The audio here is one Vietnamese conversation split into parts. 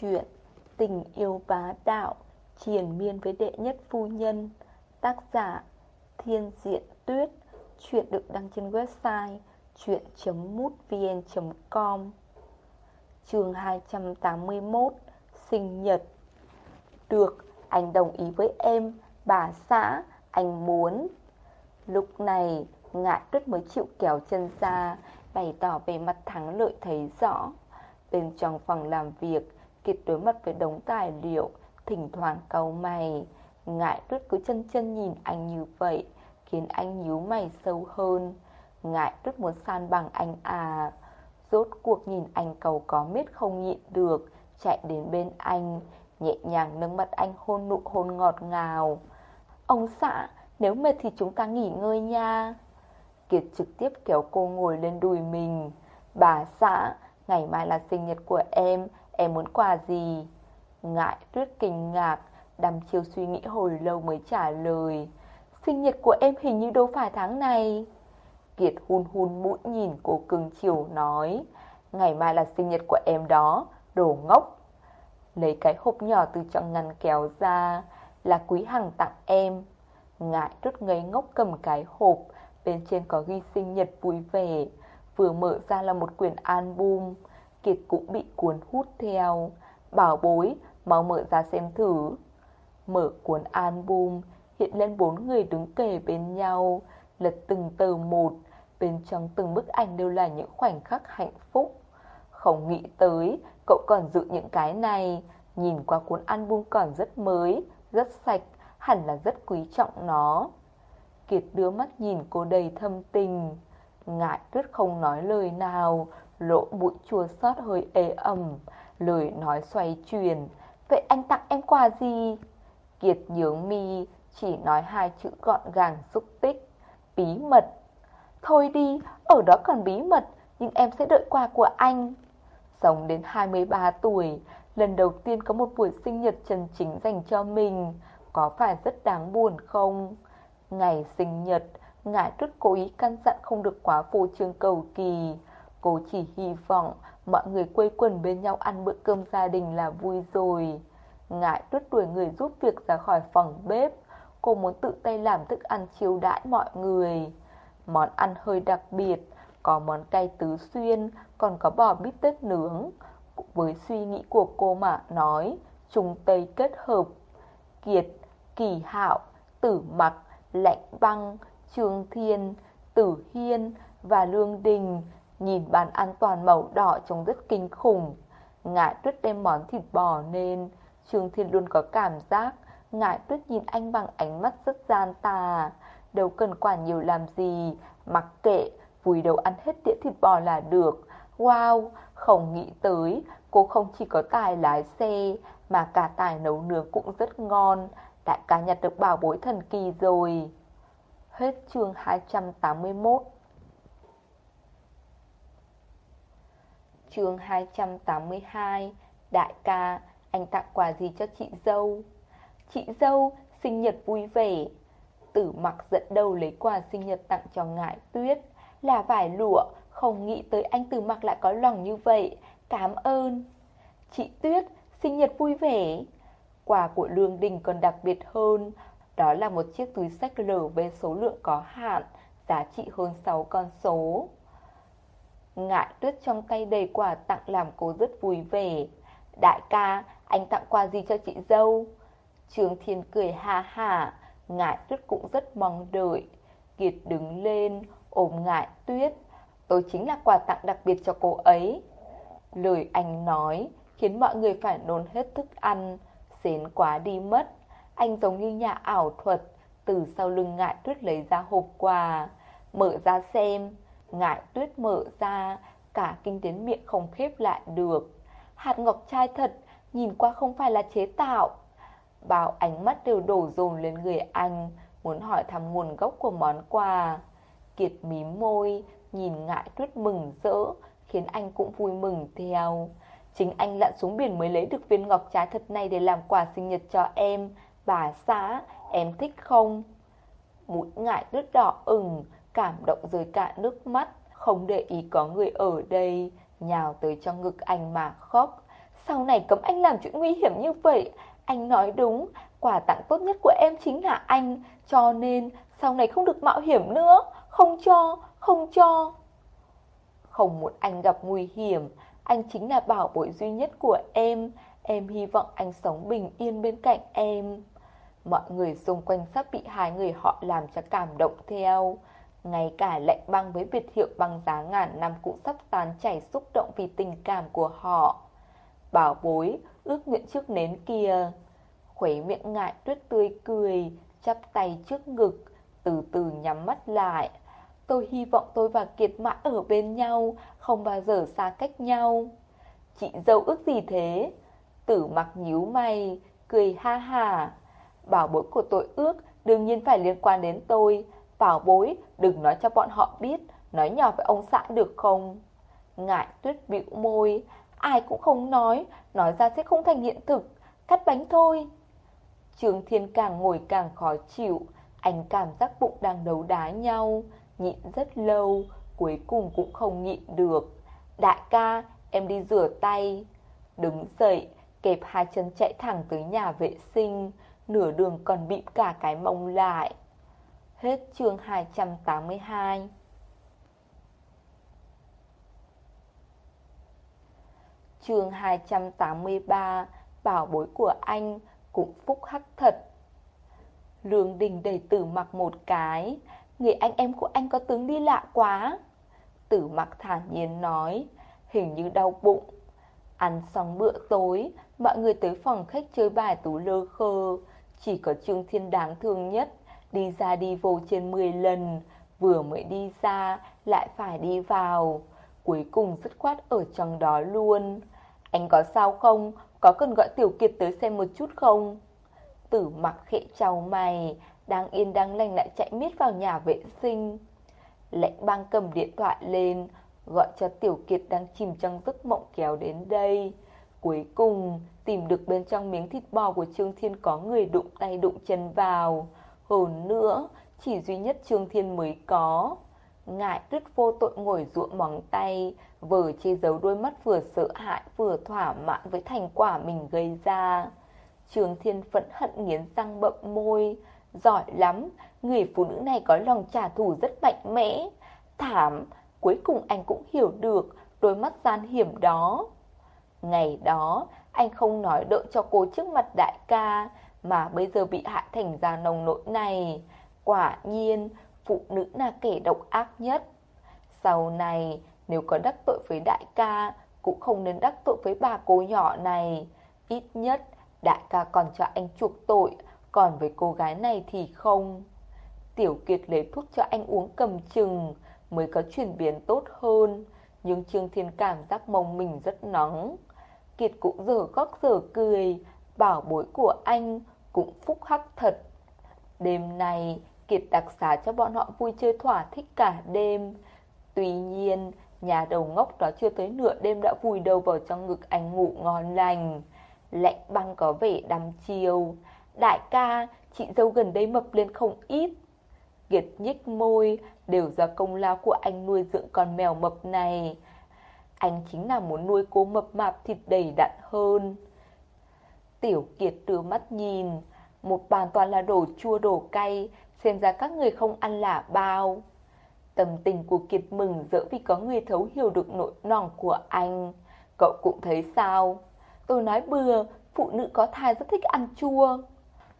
Chuyện Tình yêu bá đạo triển miên với đệ nhất phu nhân Tác giả Thiên Diện Tuyết. Chuyện được đăng trên website chuyện.mútvn.com trường 281 Sinh nhật. Được, anh đồng ý với em Bà xã, anh muốn. Lúc này, ngại tuyết mới chịu kéo chân ra Bày tỏ về mặt thắng lợi thấy rõ. Bên trong phòng làm việc Kiệt đối mặt với đống tài liệu, Thỉnh thoảng cầu mày. Ngại tuyết cứ chân chân nhìn anh như vậy, Khiến anh nhíu mày sâu hơn. Ngại tuyết muốn san bằng anh à. Rốt cuộc nhìn anh cầu có miết không nhịn được, Chạy đến bên anh, Nhẹ nhàng nâng mặt anh hôn nụ hôn ngọt ngào. Ông xã, Nếu mệt thì chúng ta nghỉ ngơi nha. Kiệt trực tiếp kéo cô ngồi lên đùi mình. Bà xã, Ngày mai là sinh nhật của em Em muốn quà gì? Ngại tuyết kinh ngạc, Đăm chiêu suy nghĩ hồi lâu mới trả lời. Sinh nhật của em hình như đâu phải tháng này. Kiệt hun hun mũi nhìn cô cưng chiều nói. Ngày mai là sinh nhật của em đó, Đồ ngốc. Lấy cái hộp nhỏ từ trong ngăn kéo ra, Là quý hằng tặng em. Ngại tuyết ngây ngốc cầm cái hộp, Bên trên có ghi sinh nhật vui vẻ. Vừa mở ra là một quyển album. Kiệt cũng bị cuốn hút theo. Bảo bối, Mau mở ra xem thử. Mở cuốn album, Hiện lên bốn người đứng kề bên nhau. Lật từng tờ một, Bên trong từng bức ảnh đều là những khoảnh khắc hạnh phúc. Không nghĩ tới, Cậu còn giữ những cái này. Nhìn qua cuốn album còn rất mới, Rất sạch, Hẳn là rất quý trọng nó. Kiệt đưa mắt nhìn cô đầy thâm tình. Ngại tuyết không nói lời nào Lỗ mũi chua xót hơi ế ẩm Lời nói xoay chuyển. Vậy anh tặng em quà gì? Kiệt nhướng mi Chỉ nói hai chữ gọn gàng xúc tích. Bí mật. Thôi đi, ở đó còn bí mật Nhưng em sẽ đợi quà của anh. Sống đến 23 tuổi Lần đầu tiên có một buổi sinh nhật chân chính dành cho mình. Có phải rất đáng buồn không? Ngày sinh nhật ngài rất cố ý căn dặn không được quá phô trương cầu kỳ. Cô chỉ hy vọng mọi người quây quần bên nhau ăn bữa cơm gia đình là vui rồi. Ngại tuốt đuổi người giúp việc ra khỏi phòng bếp. Cô muốn tự tay làm thức ăn chiêu đãi mọi người. Món ăn hơi đặc biệt, có món cay tứ xuyên, còn có bò bít tết nướng. Với suy nghĩ của cô mà nói, Trung Tây kết hợp. Kiệt, Kỳ Hạo, Tử Mặc, Lạnh Băng, Trương Thiên, Tử Hiên và Lương Đình Nhìn bàn ăn toàn màu đỏ trông rất kinh khủng. Ngại tuyết đem món thịt bò nên, Trương Thiên luôn có cảm giác Ngại tuyết nhìn anh bằng ánh mắt rất gian tà. Đâu cần quản nhiều làm gì, Mặc kệ, Vùi đầu ăn hết đĩa thịt bò là được. Wow, Không nghĩ tới, Cô không chỉ có tài lái xe, Mà cả tài nấu nướng cũng rất ngon. Đại ca nhặt được bảo bối thần kỳ rồi. Hết chương 281 chương 282 Đại ca, anh tặng quà gì cho chị dâu? Chị dâu, sinh nhật vui vẻ. Tử mặc dẫn đầu lấy quà sinh nhật tặng cho ngại tuyết. Là vải lụa, không nghĩ tới anh tử mặc lại có lòng như vậy. Cảm ơn. Chị Tuyết, sinh nhật vui vẻ. Quà của Lương Đình còn đặc biệt hơn. Đó là một chiếc túi sách lở với số lượng có hạn Giá trị hơn 6 con số. Ngại tuyết trong tay đầy quà tặng làm cô rất vui vẻ. Đại ca, anh tặng quà gì cho chị dâu? Trường Thiên cười ha ha Ngại tuyết cũng rất mong đợi. Kiệt đứng lên, ôm ngại tuyết. Tôi chính là quà tặng đặc biệt cho cô ấy. Lời anh nói khiến mọi người phải nôn hết thức ăn Xến quá đi mất. Anh giống như nhà ảo thuật Từ sau lưng ngại tuyết lấy ra hộp quà. Mở ra xem Ngại tuyết mở ra, cả kinh đến miệng không khép lại được. Hạt ngọc trai thật, nhìn qua không phải là chế tạo. Bao ánh mắt đều đổ dồn lên người anh, muốn hỏi thăm nguồn gốc của món quà. Kiệt mím môi, nhìn ngại tuyết mừng rỡ, khiến anh cũng vui mừng theo. Chính anh lặn xuống biển mới lấy được viên ngọc trái thật này để làm quà sinh nhật cho em. Bà xã, em thích không? Mũi ngại tuyết đỏ ửng, cảm động rơi cả nước mắt, không để ý có người ở đây, nhào tới trong ngực anh mà khóc. Sau này cấm anh làm chuyện nguy hiểm như vậy. Anh nói đúng Quà tặng tốt nhất của em chính là anh. Cho nên sau này không được mạo hiểm nữa. Không cho, không cho. Không muốn anh gặp nguy hiểm. Anh chính là bảo bối duy nhất của em. Em hy vọng anh sống bình yên bên cạnh em. Mọi người xung quanh sắp bị hai người họ làm cho cảm động theo ngay cả lạnh băng với biệt hiệu băng giá ngàn năm cũng sắp tan chảy xúc động vì tình cảm của họ. Bảo bối, ước nguyện trước nến kia. Khuấy miệng ngại tuyết tươi cười, chắp tay trước ngực, từ từ nhắm mắt lại. Tôi hy vọng tôi và Kiệt mãi ở bên nhau, không bao giờ xa cách nhau. Chị dâu ước gì thế? Tử mặc nhíu mày, cười ha ha. Bảo bối của tôi ước đương nhiên phải liên quan đến tôi, Bảo bối, đừng nói cho bọn họ biết, nói nhỏ với ông xã được không? Ngại tuyết bĩu môi, ai cũng không nói, nói ra sẽ không thành hiện thực, cắt bánh thôi. Trường Thiên càng ngồi càng khó chịu, anh cảm giác bụng đang đấu đá nhau, nhịn rất lâu, cuối cùng cũng không nhịn được. Đại ca, em đi rửa tay. Đứng dậy, kẹp hai chân chạy thẳng tới nhà vệ sinh, nửa đường còn bị cả cái mông lại. Hết chương 282 Chương 283 Bảo bối của anh cũng phúc hắc thật. Lương đình đầy tử mặc một cái, Người anh em của anh có tướng đi lạ quá. Tử mặc thản nhiên nói, Hình như đau bụng. Ăn xong bữa tối, Mọi người tới phòng khách chơi bài tú lơ khơ. Chỉ có Trương Thiên đáng thương nhất Đi ra đi vô trên 10 lần, Vừa mới đi ra Lại phải đi vào. Cuối cùng dứt khoát ở trong đó luôn. Anh có sao không? Có cần gọi Tiểu Kiệt tới xem một chút không? Tử mặc khẽ trao mày, Đang yên đang lành lại chạy miết vào nhà vệ sinh. Lệnh băng cầm điện thoại lên, Gọi cho Tiểu Kiệt đang chìm trong giấc mộng kéo đến đây. Cuối cùng, tìm được bên trong miếng thịt bò của Trương Thiên có người đụng tay đụng chân vào hơn nữa, chỉ duy nhất Trương Thiên mới có. Ngại tuyết vô tội ngồi ruộng móng tay, vừa che giấu đôi mắt vừa sợ hãi vừa thỏa mãn với thành quả mình gây ra. Trương Thiên phẫn hận nghiến răng bậm môi. Giỏi lắm, người phụ nữ này có lòng trả thù rất mạnh mẽ. Thảm, cuối cùng anh cũng hiểu được đôi mắt gian hiểm đó. Ngày đó, anh không nói đợi cho cô trước mặt đại ca, mà bây giờ bị hại thành ra nồng nỗi này. Quả nhiên, phụ nữ là kẻ độc ác nhất. Sau này, nếu có đắc tội với đại ca, cũng không nên đắc tội với bà cô nhỏ này. Ít nhất, đại ca còn cho anh chuộc tội, còn với cô gái này thì không. Tiểu Kiệt lấy thuốc cho anh uống cầm chừng, mới có chuyển biến tốt hơn. Nhưng Trương Thiên cảm giác mông mình rất nóng. Kiệt cũng dở góc dở cười, bảo bối của anh cũng phúc hắc thật. Đêm nay, Kiệt đặc xá cho bọn họ vui chơi thỏa thích cả đêm. Tuy nhiên, nhà đầu ngốc đó chưa tới nửa đêm đã vùi đầu vào trong ngực anh ngủ ngon lành. Lạnh băng có vẻ đăm chiều. Đại ca, chị dâu gần đây mập lên không ít. Kiệt nhích môi, đều do công lao của anh nuôi dưỡng con mèo mập này. Anh chính là muốn nuôi cô mập mạp thịt đầy đặn hơn. Tiểu Kiệt đưa mắt nhìn, một bàn toàn là đồ chua đồ cay, xem ra các người không ăn là bao. Tâm tình của Kiệt mừng rỡ vì có người thấu hiểu được nỗi nòng của anh. Cậu cũng thấy sao? Tôi nói bừa, phụ nữ có thai rất thích ăn chua.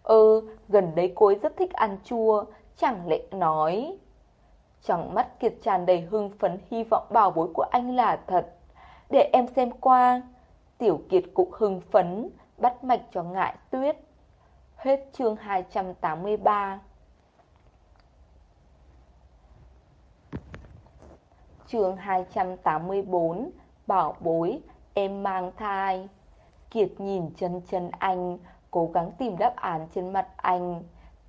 Ừ, gần đấy cô ấy rất thích ăn chua, chẳng lẽ nói. Trong mắt Kiệt tràn đầy hưng phấn hy vọng bảo bối của anh là thật. Để em xem qua. Tiểu Kiệt cũng hưng phấn, bắt mạch cho ngại tuyết. Hết chương 283 Chương 284 Bảo bối, em mang thai. Kiệt nhìn chân chân anh Cố gắng tìm đáp án trên mặt anh.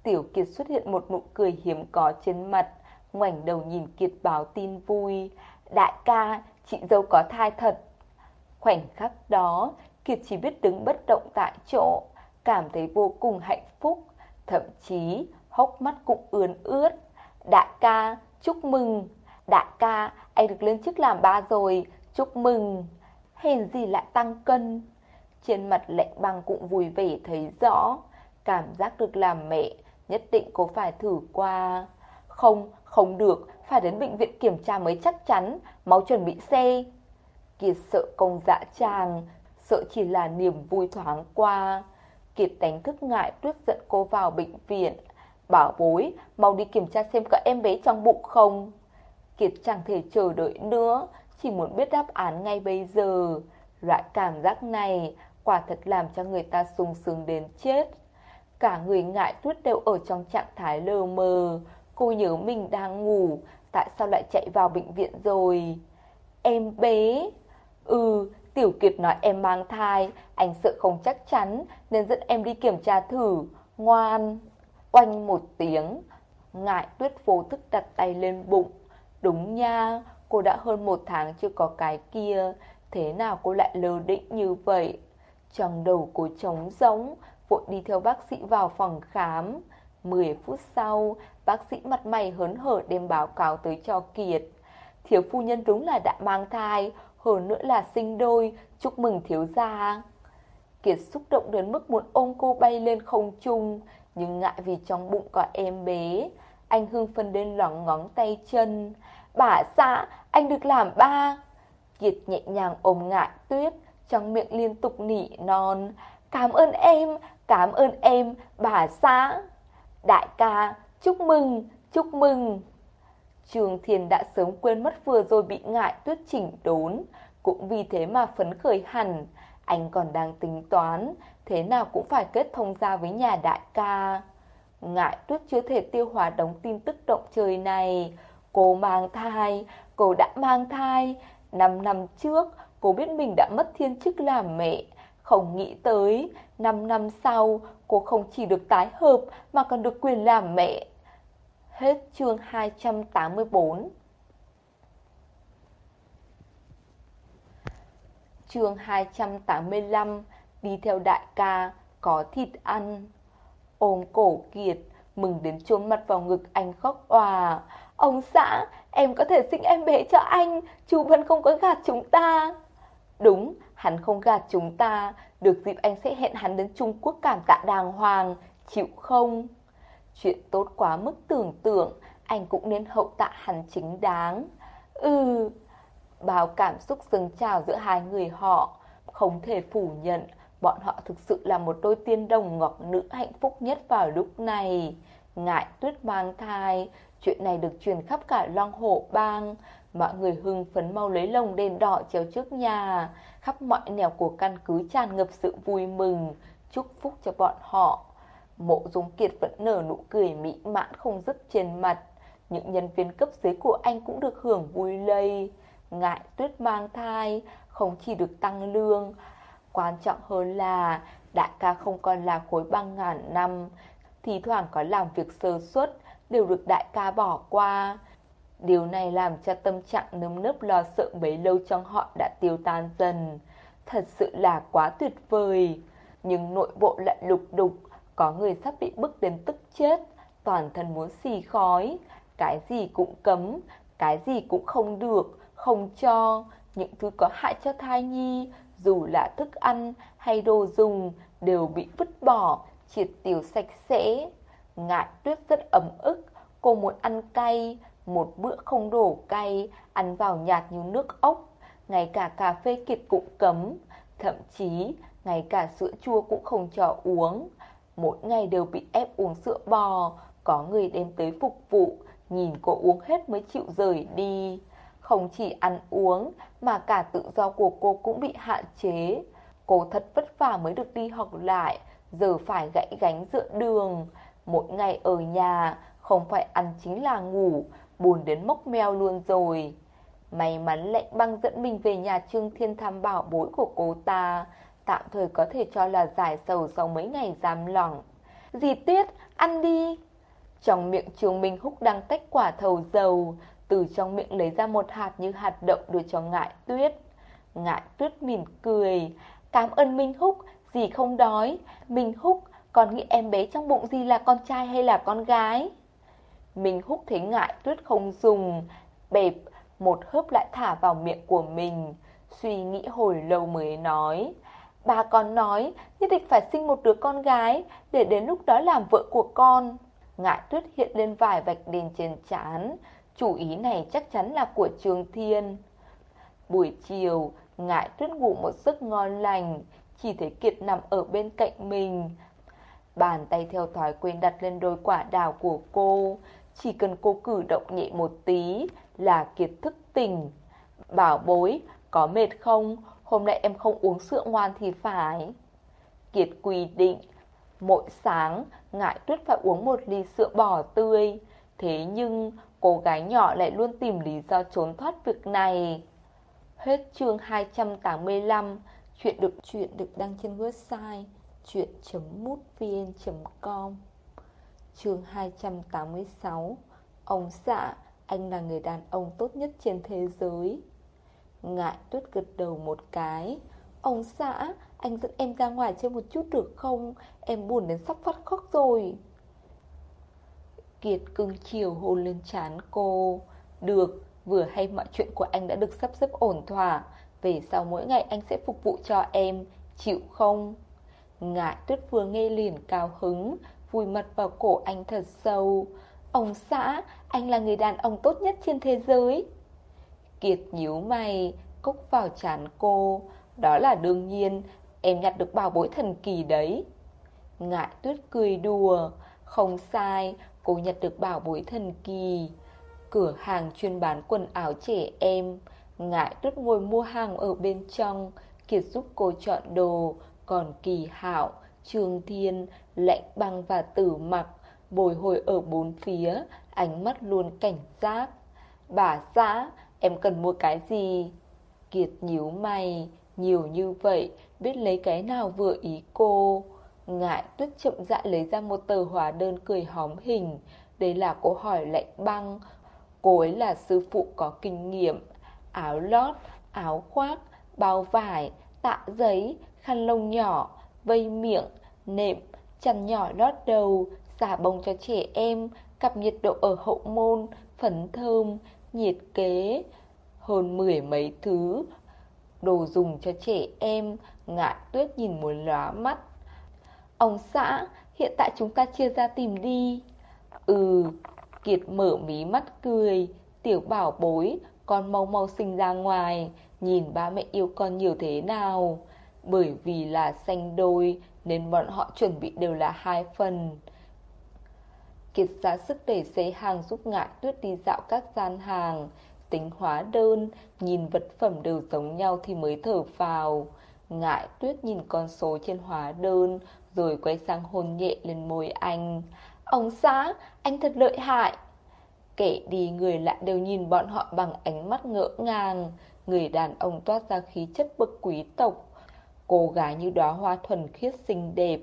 Tiểu Kiệt xuất hiện một nụ cười hiếm có trên mặt ngoảnh đầu nhìn Kiệt báo tin vui. Đại ca, chị dâu có thai thật. Khoảnh khắc đó Kiệt chỉ biết đứng bất động tại chỗ, cảm thấy vô cùng hạnh phúc, thậm chí hốc mắt cũng ướn ướt. Đại ca, chúc mừng! Đại ca, anh được lên chức làm ba rồi, chúc mừng! Hèn gì lại tăng cân? Trên mặt lạnh băng cũng vui vẻ thấy rõ Cảm giác được làm mẹ Nhất định cô phải thử qua Không, không được Phải đến bệnh viện kiểm tra mới chắc chắn Máu chuẩn bị xe Kiệt sợ công dạ tràng Sợ chỉ là niềm vui thoáng qua. Kiệt đánh thức ngại tuyết dẫn cô vào bệnh viện. Bảo bối, mau đi kiểm tra xem có em bé trong bụng không? Kiệt chẳng thể chờ đợi nữa Chỉ muốn biết đáp án ngay bây giờ. Loại cảm giác này Quả thật làm cho người ta sung sướng đến chết. Cả người ngại tuyết đều ở trong trạng thái lờ mờ. Cô nhớ mình đang ngủ Tại sao lại chạy vào bệnh viện rồi? Em bé? Ừ Tiểu Kiệt nói, em mang thai, Anh sợ không chắc chắn, Nên dẫn em đi kiểm tra thử. Ngoan, Oanh một tiếng, Ngại tuyết vô thức đặt tay lên bụng. Đúng nha, Cô đã hơn một tháng chưa có cái kia, Thế nào cô lại lơ định như vậy? Trong đầu cô trống rỗng, Vội đi theo bác sĩ vào phòng khám. 10 phút sau, Bác sĩ mặt mày hớn hở đem báo cáo tới cho Kiệt. Thiếu phu nhân đúng là đã mang thai hơn nữa là sinh đôi. Chúc mừng thiếu gia. Kiệt xúc động đến mức muốn ôm cô bay lên không trung Nhưng ngại vì trong bụng có em bé. Anh hưng phân đến lỏng ngón tay chân. Bà xã, anh được làm ba. Kiệt nhẹ nhàng ôm ngại tuyết Trong miệng liên tục nỉ non. Cảm ơn em, cảm ơn em, bà xã. Đại ca, chúc mừng, chúc mừng. Trường Thiền đã sớm quên mất vừa rồi bị ngại tuyết chỉnh đốn. Cũng vì thế mà phấn khởi hẳn. Anh còn đang tính toán Thế nào cũng phải kết thông ra với nhà đại ca. Ngại tuyết chưa thể tiêu hóa đống tin tức động trời này. Cô mang thai, cô đã mang thai. Năm năm trước, cô biết mình đã mất thiên chức làm mẹ. Không nghĩ tới, năm năm sau, cô không chỉ được tái hợp mà còn được quyền làm mẹ. Hết chương 284 Chương 285 Đi theo đại ca, Có thịt ăn. Ôm cổ kiệt, Mừng đến chôn mặt vào ngực anh khóc òa. Ông xã, Em có thể sinh em bé cho anh, Chú vẫn không có gạt chúng ta. Đúng, Hắn không gạt chúng ta. Được dịp anh sẽ hẹn hắn đến Trung Quốc cảm tạ đàng hoàng, Chịu không? Chuyện tốt quá mức tưởng tượng, Anh cũng nên hậu tạ hắn chính đáng. Ừ Bao cảm xúc dâng trào giữa hai người họ, Không thể phủ nhận Bọn họ thực sự là một đôi tiên đồng ngọc nữ hạnh phúc nhất vào lúc này. Ngại tuyết mang thai, Chuyện này được truyền khắp cả Long Hổ Bang. Mọi người hưng phấn mau lấy lồng đèn đỏ treo trước nhà, Khắp mọi nẻo của căn cứ tràn ngập sự vui mừng, Chúc phúc cho bọn họ. Mộ Dung Kiệt vẫn nở nụ cười mỹ mãn không dứt trên mặt. Những nhân viên cấp dưới của anh cũng được hưởng vui lây. Ngại tuyết mang thai Không chỉ được tăng lương. Quan trọng hơn là Đại ca không còn là khối băng ngàn năm. Thì thoảng có làm việc sơ suất Đều được đại ca bỏ qua. Điều này làm cho tâm trạng nấm nớp lo sợ bấy lâu trong họ đã tiêu tan dần. Thật sự là quá tuyệt vời. Nhưng nội bộ lại lục đục, có người sắp bị bức đến tức chết, toàn thân muốn xì khói. Cái gì cũng cấm, cái gì cũng không được, không cho. Những thứ có hại cho thai nhi, dù là thức ăn hay đồ dùng, đều bị vứt bỏ, triệt tiêu sạch sẽ. Ngại tuyết rất ấm ức, cô muốn ăn cay, một bữa không đổ cay, ăn vào nhạt như nước ốc, ngay cả cà phê kiệt cũng cấm, thậm chí ngay cả sữa chua cũng không cho uống. Mỗi ngày đều bị ép uống sữa bò, có người đem tới phục vụ, nhìn cô uống hết mới chịu rời đi. Không chỉ ăn uống mà cả tự do của cô cũng bị hạn chế. Cô thật vất vả mới được đi học lại, giờ phải gãy gánh dựa đường. Mỗi ngày ở nhà, không phải ăn chính là ngủ, buồn đến mốc meo luôn rồi. May mắn lệnh băng dẫn mình về nhà Trương Thiên thăm bảo bối của cô ta, tạm thời có thể cho là giải sầu sau mấy ngày giam lỏng. Dì Tuyết, ăn đi! Trong miệng Trương Minh Húc đang tách quả thầu dầu, từ trong miệng lấy ra một hạt như hạt đậu đưa cho ngại tuyết. Ngại tuyết mỉm cười, cảm ơn Minh Húc, dì không đói. Minh Húc, còn nghĩ em bé trong bụng dì là con trai hay là con gái? Minh Húc thấy ngại tuyết không dùng, bẹp một hớp lại thả vào miệng của mình, suy nghĩ hồi lâu mới nói. Bà còn nói nhất định phải sinh một đứa con gái để đến lúc đó làm vợ của con. Ngại tuyết hiện lên vài vạch đèn trên chán. Chủ ý này chắc chắn là của Trường Thiên. Buổi chiều, ngại tuyết ngủ một giấc ngon lành, chỉ thấy Kiệt nằm ở bên cạnh mình. Bàn tay theo thói quen đặt lên đôi quả đào của cô, chỉ cần cô cử động nhẹ một tí là Kiệt thức tỉnh. Bảo bối, có mệt không? Hôm nay em không uống sữa ngoan thì phải. Kiệt quy định, mỗi sáng ngại tuyết phải uống một ly sữa bò tươi. Thế nhưng cô gái nhỏ lại luôn tìm lý do trốn thoát việc này. Hết chương 285, chuyện được chuyện được đăng trên website chuyện.mútvn.com Chương 286 Ông xã, anh là người đàn ông tốt nhất trên thế giới Ngại tuyết gật đầu một cái. Ông xã, anh dẫn em ra ngoài chơi một chút được không? Em buồn đến sắp phát khóc rồi. Kiệt cưng chiều hôn lên trán cô. Được, vừa hay mọi chuyện của anh đã được sắp xếp ổn thỏa. Về sau mỗi ngày anh sẽ phục vụ cho em Chịu không? Ngại tuyết vừa nghe liền cao hứng Vùi mặt vào cổ anh thật sâu. Ông xã, anh là người đàn ông tốt nhất trên thế giới. Kiệt nhíu mày, cúc vào chán cô. Đó là đương nhiên, em nhặt được bảo bối thần kỳ đấy. Ngại tuyết cười đùa Không sai, cô nhặt được bảo bối thần kỳ. Cửa hàng chuyên bán quần áo trẻ em Ngại tuyết ngồi mua hàng ở bên trong. Kiệt giúp cô chọn đồ Còn kỳ hạo, trường thiên, lạnh băng và tử mặc Bồi hồi ở bốn phía Ánh mắt luôn cảnh giác. Bà xã, em cần mua cái gì? Kiệt nhíu mày Nhiều như vậy, biết lấy cái nào vừa ý cô. Ngại tuyết chậm rãi lấy ra một tờ hóa đơn cười hóm hình. Đây là câu hỏi lạnh băng. Cô ấy là sư phụ có kinh nghiệm. Áo lót, áo khoác, bao vải, tạ giấy, khăn lông nhỏ, vây miệng, nệm, chăn nhỏ lót đầu, xả bông cho trẻ em, cặp nhiệt độ ở hậu môn, phấn thơm, nhiệt kế, hơn mười mấy thứ. Đồ dùng cho trẻ em, ngại tuyết nhìn muốn lóa mắt. Ông xã, hiện tại chúng ta chia ra tìm đi. Ừ, Kiệt mở mí mắt cười, tiểu bảo bối, con mau mau sinh ra ngoài, nhìn ba mẹ yêu con nhiều thế nào. Bởi vì là sanh đôi nên bọn họ chuẩn bị đều là hai phần. Kiệt ra sức để xế hàng giúp ngại tuyết đi dạo các gian hàng, tính hóa đơn, nhìn vật phẩm đều giống nhau thì mới thở phào. Ngại tuyết nhìn con số trên hóa đơn, rồi quay sang hôn nhẹ lên môi anh. Ông xã, anh thật lợi hại. Kể đi người lại đều nhìn bọn họ bằng ánh mắt ngỡ ngàng. Người đàn ông toát ra khí chất bậc quý tộc. Cô gái như đóa hoa thuần khiết xinh đẹp.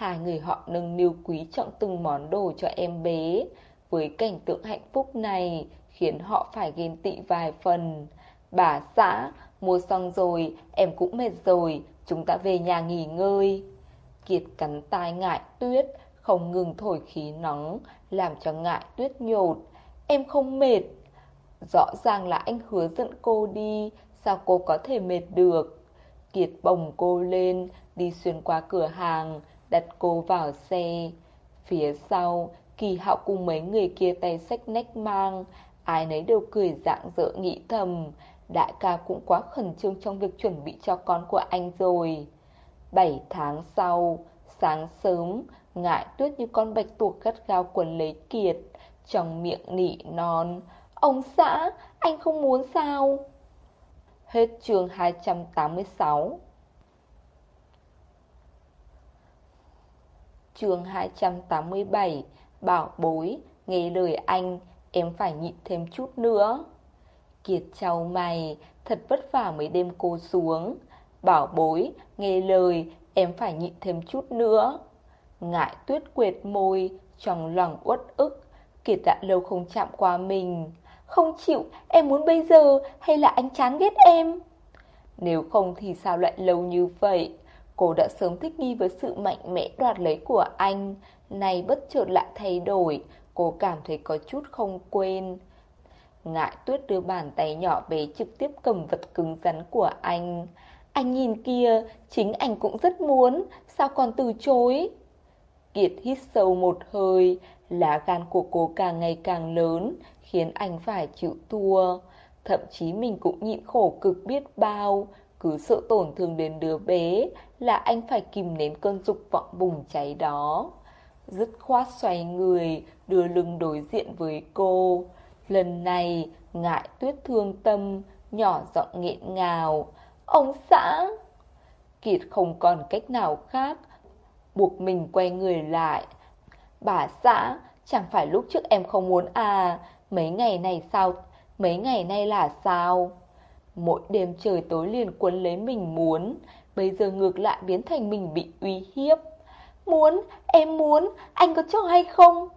Hai người họ nâng niu quý trọng từng món đồ cho em bé. Với cảnh tượng hạnh phúc này, khiến họ phải ghen tị vài phần. Bà xã, mua xong rồi, em cũng mệt rồi, chúng ta về nhà nghỉ ngơi. Kiệt cắn tai ngại tuyết, không ngừng thổi khí nóng, làm cho ngại tuyết nhột. Em không mệt. Rõ ràng là anh hứa dẫn cô đi, sao cô có thể mệt được? Kiệt bồng cô lên, đi xuyên qua cửa hàng, đặt cô vào xe. Phía sau, kỳ hạo cùng mấy người kia tay sách nách mang, ai nấy đều cười dạng dỡ nghĩ thầm. Đại ca cũng quá khẩn trương trong việc chuẩn bị cho con của anh rồi. Bảy tháng sau, sáng sớm, ngại tuyết như con bạch tuộc gắt gao quần lấy kiệt, trong miệng nỉ non. Ông xã, anh không muốn sao? Hết chương 286 chương 287 Bảo bối, nghe lời anh, em phải nhịn thêm chút nữa. Kiệt trao mày, thật vất vả mới đem cô xuống. Bảo bối, nghe lời, em phải nhịn thêm chút nữa. Ngại tuyết quệt môi, trong lòng uất ức. Kiệt đã lâu không chạm qua mình. Không chịu, em muốn bây giờ hay là anh chán ghét em? Nếu không thì sao lại lâu như vậy? Cô đã sớm thích nghi với sự mạnh mẽ đoạt lấy của anh. Này bất chợt lại thay đổi, cô cảm thấy có chút không quên. Ngại tuyết đưa bàn tay nhỏ bé trực tiếp cầm vật cứng rắn của anh. Anh nhìn kia chính anh cũng rất muốn, sao còn từ chối? Kiệt hít sâu một hơi, lá gan của cô càng ngày càng lớn, khiến anh phải chịu thua. Thậm chí mình cũng nhịn khổ cực biết bao, cứ sợ tổn thương đến đứa bé là anh phải kìm nén cơn dục vọng bùng cháy đó. Dứt khoát xoay người, đưa lưng đối diện với cô. Lần này, ngại tuyết thương tâm, nhỏ giọng nghẹn ngào. Ông xã! Kiệt không còn cách nào khác, buộc mình quay người lại. Bà xã, chẳng phải lúc trước em không muốn à, mấy ngày này sao, mấy ngày nay là sao? Mỗi đêm trời tối liền cuốn lấy mình muốn, bây giờ ngược lại biến thành mình bị uy hiếp. Muốn, em muốn, anh có cho hay không?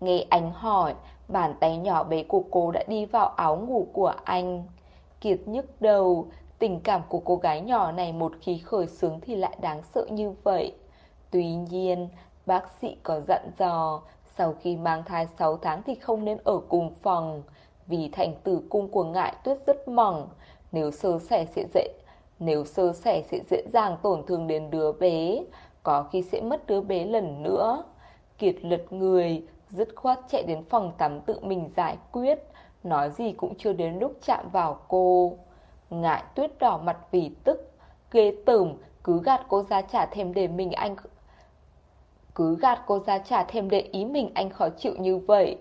Nghe anh hỏi, bàn tay nhỏ bé của cô đã đi vào áo ngủ của anh. Kiệt nhức đầu, tình cảm của cô gái nhỏ này một khi khởi sướng thì lại đáng sợ như vậy. Tuy nhiên, bác sĩ có dặn dò, sau khi mang thai 6 tháng thì không nên ở cùng phòng, vì thành tử cung của ngại tuyết rất mỏng, nếu sơ sẻ sẽ dễ, nếu sơ sẻ sẽ dễ dàng tổn thương đến đứa bé, có khi sẽ mất đứa bé lần nữa. Kiệt lật người, dứt khoát chạy đến phòng tắm tự mình giải quyết, nói gì cũng chưa đến lúc chạm vào cô. Ngại tuyết đỏ mặt vì tức, ghê tởm, cứ gạt cô ra trả thêm để mình anh cứ gạt cô ra trả thêm để ý mình anh khó chịu như vậy.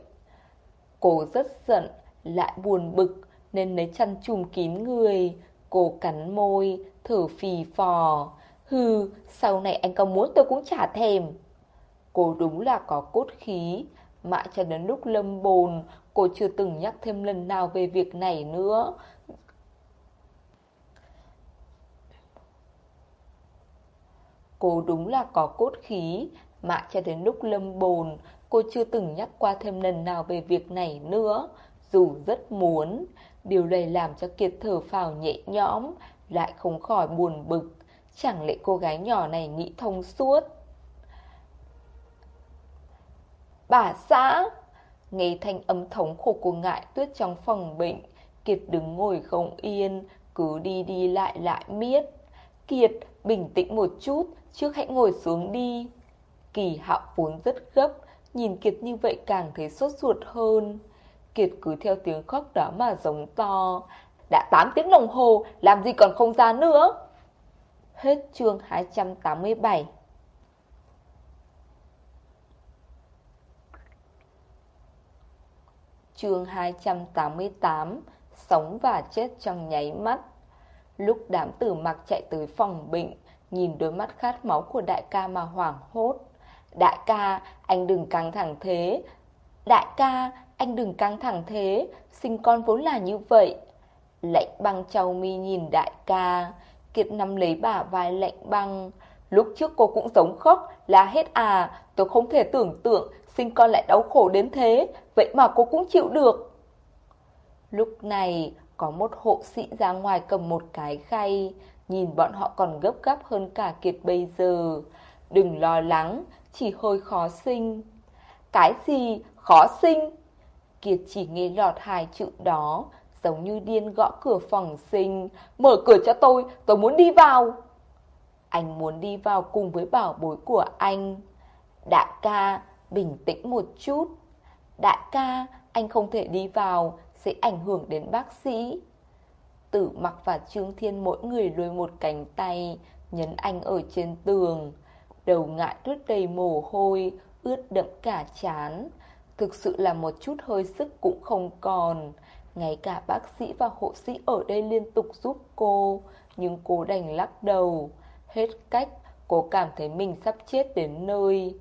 Cô rất giận, lại buồn bực, nên lấy chăn chùm kín người. Cô cắn môi, thở phì phò. Hừ, sau này anh có muốn tôi cũng trả thèm. Cô đúng là có cốt khí. Mãi cho đến lúc lâm bồn, cô chưa từng nhắc thêm lần nào về việc này nữa. Cô đúng là có cốt khí, mãi cho đến lúc lâm bồn, cô chưa từng nhắc qua thêm lần nào về việc này nữa, dù rất muốn. Điều này làm cho Kiệt thở phào nhẹ nhõm, lại không khỏi buồn bực. Chẳng lẽ cô gái nhỏ này nghĩ thông suốt? Bà xã! Nghe thanh âm thống khổ của ngại tuyết trong phòng bệnh, Kiệt đứng ngồi không yên, cứ đi đi lại lại miết. Kiệt, bình tĩnh một chút, trước hãy ngồi xuống đi. Kỳ hạo vốn rất gấp, nhìn Kiệt như vậy càng thấy sốt ruột hơn. Kiệt cứ theo tiếng khóc đó mà giống to. Đã 8 tiếng đồng hồ, làm gì còn không ra nữa? Hết chương 287 Chương 288 Sống và chết trong nháy mắt Lúc đám tử mặc chạy tới phòng bệnh Nhìn đôi mắt khát máu của đại ca mà hoảng hốt Đại ca, anh đừng căng thẳng thế Đại ca, anh đừng căng thẳng thế, sinh con vốn là như vậy. Lệnh băng trao mi nhìn đại ca, Kiệt nắm lấy bả vai lệnh băng. Lúc trước cô cũng giống khóc, là hết à, tôi không thể tưởng tượng sinh con lại đau khổ đến thế, vậy mà cô cũng chịu được. Lúc này, có một hộ sĩ ra ngoài cầm một cái khay, nhìn bọn họ còn gấp gáp hơn cả Kiệt bây giờ. Đừng lo lắng, chỉ hơi khó sinh. Cái gì? Khó sinh? Kiệt chỉ nghe lọt hai chữ đó, giống như điên gõ cửa phòng sinh. Mở cửa cho tôi, tôi muốn đi vào. Anh muốn đi vào cùng với bảo bối của anh. Đại ca, bình tĩnh một chút. Đại ca, anh không thể đi vào, sẽ ảnh hưởng đến bác sĩ. Tử mặc và Trương Thiên mỗi người lôi một cánh tay, nhấn anh ở trên tường. Đầu ngại tuyết đầy mồ hôi, ướt đậm cả chán. Thực sự là một chút hơi sức cũng không còn. Ngay cả bác sĩ và hộ sĩ ở đây liên tục giúp cô, Nhưng cô đành lắc đầu. Hết cách, Cô cảm thấy mình sắp chết đến nơi.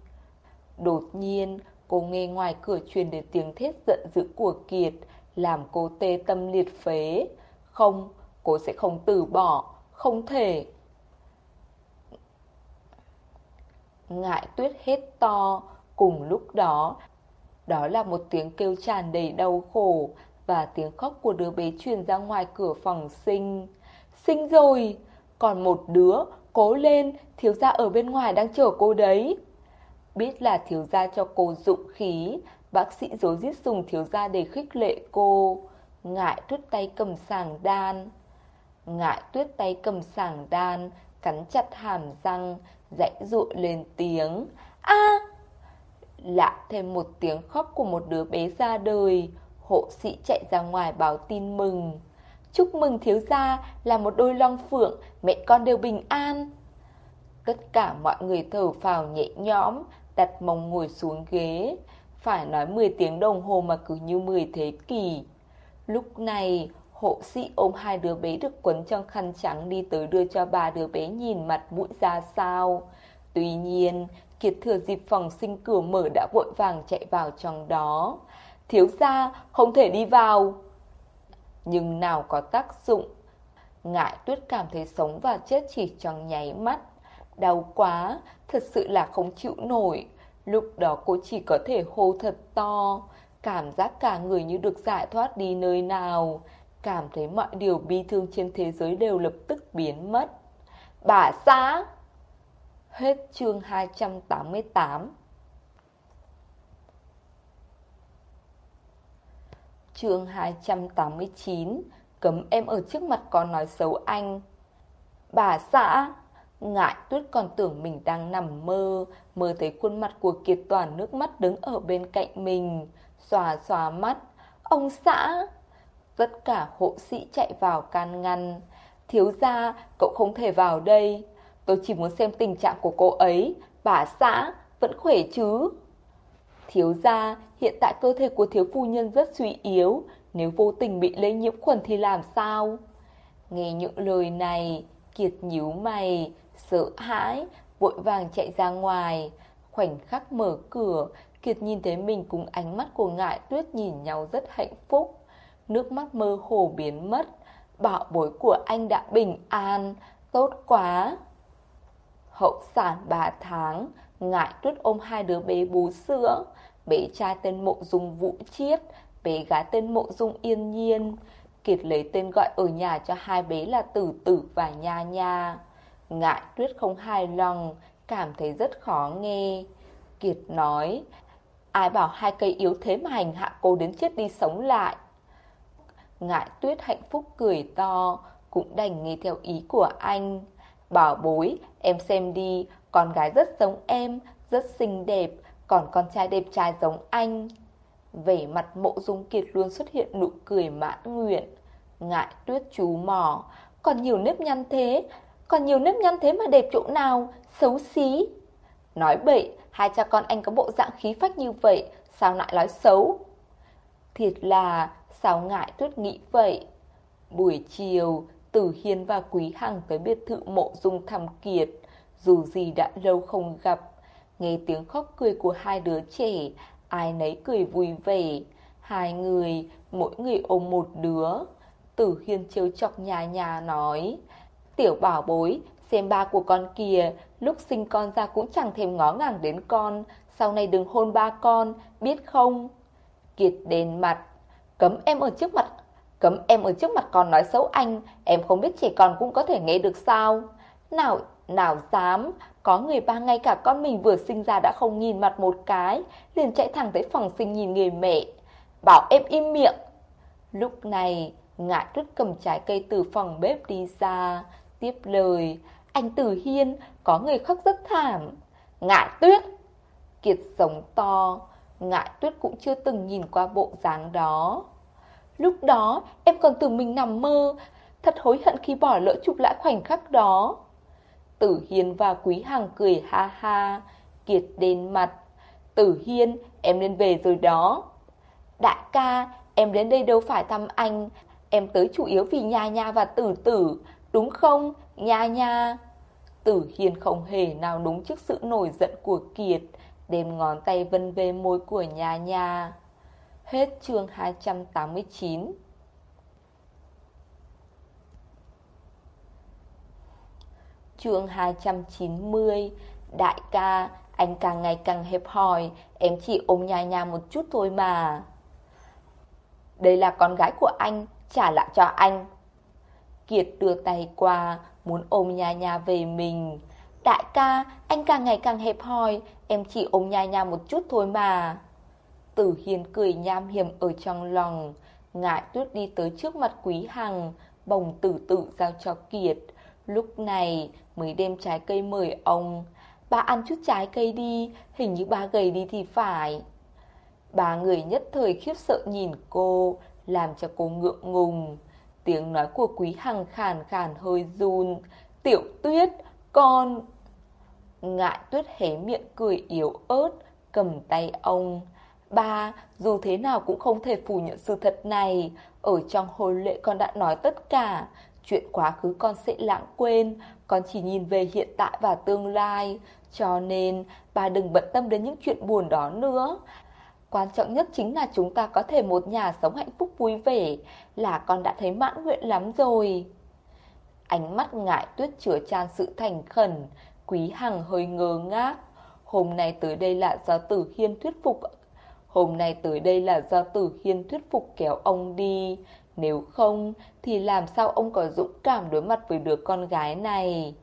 Đột nhiên, Cô nghe ngoài cửa truyền đến tiếng thét giận dữ của Kiệt, Làm cô tê tâm liệt phế. Không, Cô sẽ không từ bỏ, Không thể. Ngại tuyết hết to. Cùng lúc đó đó là một tiếng kêu tràn đầy đau khổ và tiếng khóc của đứa bé truyền ra ngoài cửa phòng sinh. Sinh rồi! Còn một đứa, cố lên, thiếu gia ở bên ngoài đang chờ cô đấy. Biết là thiếu gia cho cô dụng khí, bác sĩ dối rít dùng thiếu gia để khích lệ cô. Ngại tuyết tay cầm sàng đan. Ngại tuyết tay cầm sàng đan, cắn chặt hàm răng, dãy dụa lên tiếng. a Lạ thêm một tiếng khóc của một đứa bé ra đời, hộ sĩ chạy ra ngoài báo tin mừng. Chúc mừng thiếu gia là một đôi long phượng, mẹ con đều bình an. Tất cả mọi người thở phào nhẹ nhõm, đặt mông ngồi xuống ghế. Phải nói 10 tiếng đồng hồ mà cứ như 10 thế kỷ. Lúc này, hộ sĩ ôm hai đứa bé được quấn trong khăn trắng đi tới đưa cho ba đứa bé nhìn mặt mũi ra sao. Tuy nhiên, Kiệt thừa dịp phòng sinh cửa mở đã vội vàng chạy vào trong đó. Thiếu gia, không thể đi vào. Nhưng nào có tác dụng. Ngại tuyết cảm thấy sống và chết chỉ trong nháy mắt. Đau quá, thật sự là không chịu nổi. Lúc đó cô chỉ có thể hô thật to. Cảm giác cả người như được giải thoát đi nơi nào. Cảm thấy mọi điều bi thương trên thế giới đều lập tức biến mất. Bà xã! Hết chương 288 chương 289 Cấm em ở trước mặt con nói xấu anh. Bà xã, Ngại tuyết còn tưởng mình đang nằm mơ Mơ thấy khuôn mặt của Kiệt Toàn nước mắt đứng ở bên cạnh mình, Xòa xòa mắt. Ông xã, Tất cả hộ sĩ chạy vào can ngăn. Thiếu gia, cậu không thể vào đây. Tôi chỉ muốn xem tình trạng của cô ấy. Bà xã vẫn khỏe chứ? Thiếu gia, hiện tại cơ thể của thiếu phu nhân rất suy yếu. Nếu vô tình bị lây nhiễm khuẩn thì làm sao? Nghe những lời này, Kiệt nhíu mày, Sợ hãi, Vội vàng chạy ra ngoài. Khoảnh khắc mở cửa, Kiệt nhìn thấy mình cùng ánh mắt của ngại tuyết nhìn nhau rất hạnh phúc. Nước mắt mơ hồ biến mất. Bảo bối của anh đã bình an, Tốt quá. Hậu sản 3 tháng, ngại tuyết ôm hai đứa bé bú sữa, bé trai tên mộ dung vũ chiết, bé gái tên mộ dung yên nhiên. Kiệt lấy tên gọi ở nhà cho hai bé là Tử Tử và Nha Nha. Ngại tuyết không hài lòng, cảm thấy rất khó nghe. Kiệt nói, ai bảo hai cây yếu thế mà hành hạ cô đến chết đi sống lại. Ngại tuyết hạnh phúc cười to, cũng đành nghe theo ý của anh. Bảo bối, em xem đi, con gái rất giống em, rất xinh đẹp, còn con trai đẹp trai giống anh. Vẻ mặt mộ dung kiệt luôn xuất hiện nụ cười mãn nguyện. Ngại tuyết chú mò, còn nhiều nếp nhăn thế, còn nhiều nếp nhăn thế mà đẹp chỗ nào, xấu xí. Nói bậy, hai cha con anh có bộ dạng khí phách như vậy, sao lại nói xấu? Thiệt là, sao ngại tuyết nghĩ vậy? Buổi chiều, Tử Hiên và Quý Hằng tới biệt thự mộ dung thăm kiệt, dù gì đã lâu không gặp. Nghe tiếng khóc cười của hai đứa trẻ, ai nấy cười vui vẻ. Hai người, mỗi người ôm một đứa. Tử Hiên trêu chọc nhà nhà nói, Tiểu bảo bối, xem ba của con kìa, lúc sinh con ra cũng chẳng thèm ngó ngàng đến con, sau này đừng hôn ba con, biết không? Kiệt đền mặt, cấm em ở trước mặt Cấm em ở trước mặt con nói xấu anh, em không biết trẻ con cũng có thể nghe được sao? Nào, nào dám, có người ba ngay cả con mình vừa sinh ra đã không nhìn mặt một cái, liền chạy thẳng tới phòng sinh nhìn người mẹ. Bảo em im miệng. Lúc này, ngạ tuyết cầm trái cây từ phòng bếp đi ra, tiếp lời. Anh Tử Hiên, có người khóc rất thảm. Ngạ tuyết! Kiệt sống to, ngạ tuyết cũng chưa từng nhìn qua bộ dáng đó. Lúc đó, em còn tưởng mình nằm mơ, Thật hối hận khi bỏ lỡ chụp lại khoảnh khắc đó. Tử Hiên và Quý Hằng cười ha ha, Kiệt đến mặt. Tử Hiên, em nên về rồi đó. Đại ca, em đến đây đâu phải thăm anh. Em tới chủ yếu vì Nha Nha và Tử Tử, Đúng không? Nha Nha Tử Hiên không hề nào đúng trước sự nổi giận của Kiệt, Đem ngón tay vân về môi của Nha Nha Hết chương 289 Chương 290 Đại ca, anh càng ngày càng hẹp hòi Em chỉ ôm nhà nhà một chút thôi mà. Đây là con gái của anh Trả lại cho anh. Kiệt đưa tay qua Muốn ôm nhà nhà về mình. Đại ca, anh càng ngày càng hẹp hòi Em chỉ ôm nhà nhà một chút thôi mà. Tử Hiền cười nham hiểm ở trong lòng. Ngại tuyết đi tới trước mặt Quý Hằng, bồng tử tự giao cho Kiệt. Lúc này mới đem trái cây mời ông. Bà ăn chút trái cây đi, hình như bà gầy đi thì phải. bà người nhất thời khiếp sợ nhìn cô, làm cho cô ngượng ngùng. Tiếng nói của Quý Hằng khàn khàn hơi run. Tiểu tuyết, con... Ngại tuyết hé miệng cười yếu ớt, cầm tay ông. Ba, dù thế nào cũng không thể phủ nhận sự thật này. Ở trong hôn lễ con đã nói tất cả. Chuyện quá khứ con sẽ lãng quên, con chỉ nhìn về hiện tại và tương lai. Cho nên, ba đừng bận tâm đến những chuyện buồn đó nữa. Quan trọng nhất chính là chúng ta có thể một nhà sống hạnh phúc vui vẻ, là con đã thấy mãn nguyện lắm rồi. Ánh mắt ngại tuyết chứa tràn sự thành khẩn, Quý Hằng hơi ngơ ngác. Hôm nay tới đây là do Tử Hiên thuyết phục. Hôm nay tới đây là do Tử Hiên thuyết phục kéo ông đi. Nếu không, thì làm sao ông có dũng cảm đối mặt với đứa con gái này?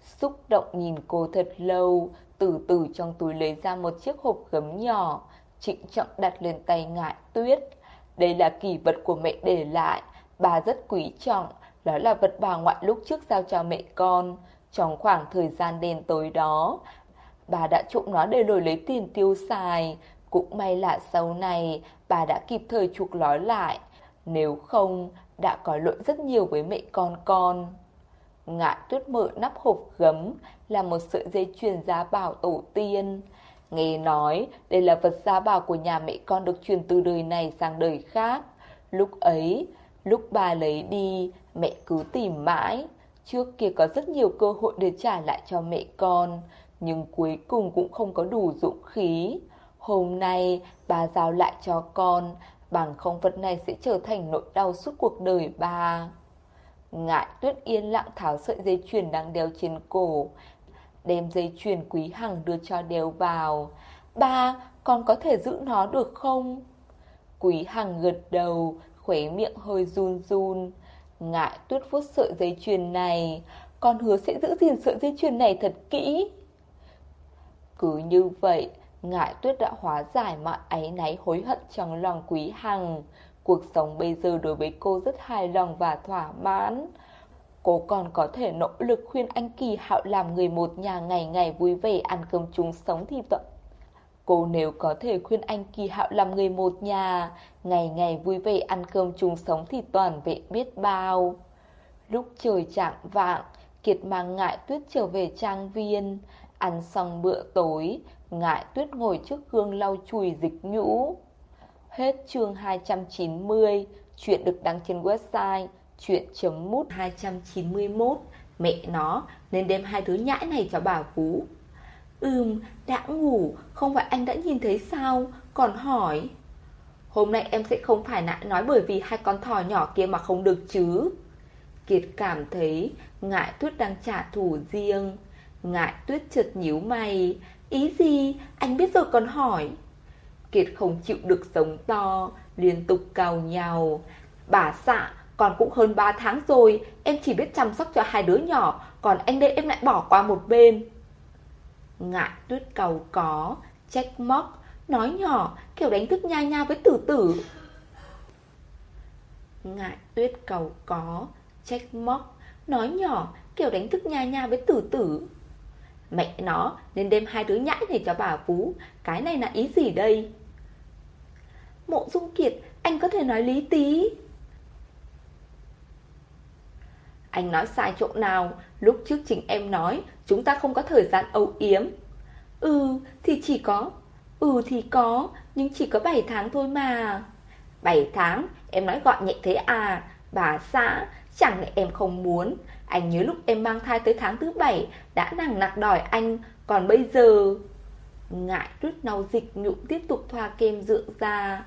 Xúc động nhìn cô thật lâu, từ từ trong túi lấy ra một chiếc hộp gấm nhỏ, trịnh trọng đặt lên tay ngại tuyết. Đây là kỷ vật của mẹ để lại, bà rất quý trọng, đó là vật bà ngoại lúc trước giao cho mẹ con. Trong khoảng thời gian đen tối đó, bà đã trộm nó để đổi lấy tiền tiêu xài. Cũng may là sau này, bà đã kịp thời chuộc lói lại. Nếu không, đã có lỗi rất nhiều với mẹ con con. Ngại tuyết mở nắp hộp gấm là một sợi dây chuyền giá bảo tổ tiên. Nghe nói đây là vật gia bảo của nhà mẹ con được truyền từ đời này sang đời khác. Lúc ấy, lúc bà lấy đi, mẹ cứ tìm mãi. Trước kia có rất nhiều cơ hội để trả lại cho mẹ con, nhưng cuối cùng cũng không có đủ dũng khí. Hôm nay bà giao lại cho con, bằng không vật này sẽ trở thành nỗi đau suốt cuộc đời bà. Ngại tuyết yên lặng tháo sợi dây chuyền đang đeo trên cổ, đem dây chuyền quý hằng đưa cho đeo vào. Ba, con có thể giữ nó được không? Quý hằng gật đầu, khóe miệng hơi run run. Ngại tuyết vuốt sợi dây chuyền này, con hứa sẽ giữ gìn sợi dây chuyền này thật kỹ. Cứ như vậy, ngại tuyết đã hóa giải mọi áy náy hối hận trong lòng quý hằng. Cuộc sống bây giờ đối với cô rất hài lòng và thỏa mãn. Cô còn có thể nỗ lực khuyên anh Kỳ Hạo làm người một nhà ngày ngày vui vẻ ăn cơm chung sống thì tận. Cô nếu có thể khuyên anh Kỳ Hạo làm người một nhà, ngày ngày vui vẻ ăn cơm chung sống thì toàn vệ biết bao. Lúc trời trạng vạng, Kiệt mang ngại tuyết trở về trang viên, ăn xong bữa tối, ngại tuyết ngồi trước gương lau chùi dịch nhũ. Hết chương 290, chuyện được đăng trên website chuyện.mút 291 Mẹ nó nên đem hai đứa nhãi này cho bà Vũ. Ừm, đã ngủ, không phải anh đã nhìn thấy sao, còn hỏi. Hôm nay em sẽ không phải nãy nói bởi vì hai con thỏ nhỏ kia mà không được chứ. Kiệt cảm thấy ngại tuyết đang trả thù riêng. Ngại tuyết chợt nhíu mày. Ý gì, anh biết rồi còn hỏi Kiệt không chịu được sống to, liên tục cào nhào. Bà xạ, còn cũng hơn 3 tháng rồi, em chỉ biết chăm sóc cho hai đứa nhỏ, còn anh đây em lại bỏ qua một bên. Ngại tuyết cầu có, trách móc, nói nhỏ, kiểu đánh thức nha nha với tử tử. Ngại tuyết cầu có, trách móc, nói nhỏ, kiểu đánh thức nha nha với tử tử. Mẹ nó nên đem hai đứa nhãi này cho bà Phú, cái này là ý gì đây? Mộ Dung Kiệt, anh có thể nói lý tí. Anh nói sai chỗ nào? Lúc trước chính em nói Chúng ta không có thời gian âu yếm. Ừ thì chỉ có Ừ thì có Nhưng chỉ có 7 tháng thôi mà. 7 tháng? Em nói gọn nhẹ thế à? Bà xã Chẳng lẽ em không muốn? Anh nhớ lúc em mang thai tới tháng thứ bảy Đã nặng nặc đòi anh. Còn bây giờ Ngại rút nâu dịch nhụm tiếp tục thoa kem dưỡng da.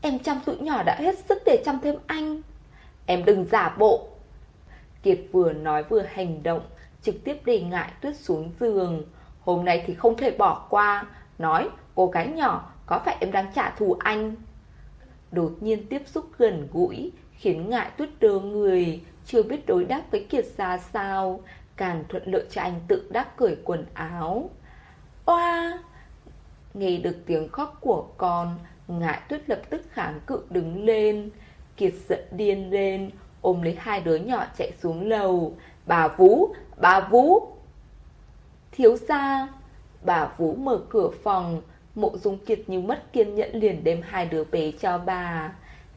Em chăm tụi nhỏ đã hết sức để chăm thêm anh. Em đừng giả bộ. Kiệt vừa nói vừa hành động, trực tiếp đề ngại tuyết xuống giường. Hôm nay thì không thể bỏ qua, nói cô gái nhỏ có phải em đang trả thù anh? Đột nhiên tiếp xúc gần gũi, khiến ngại tuyết đơ người, chưa biết đối đáp với Kiệt ra sao, càng thuận lợi cho anh tự đắc cởi quần áo. Oa! Nghe được tiếng khóc của con, ngại tuyết lập tức kháng cự đứng lên. Kiệt giận điên lên, ôm lấy hai đứa nhỏ chạy xuống lầu. Bà Vũ, bà Vũ! Thiếu gia! Bà Vũ mở cửa phòng, mộ dung kiệt như mất kiên nhẫn liền đem hai đứa bé cho bà.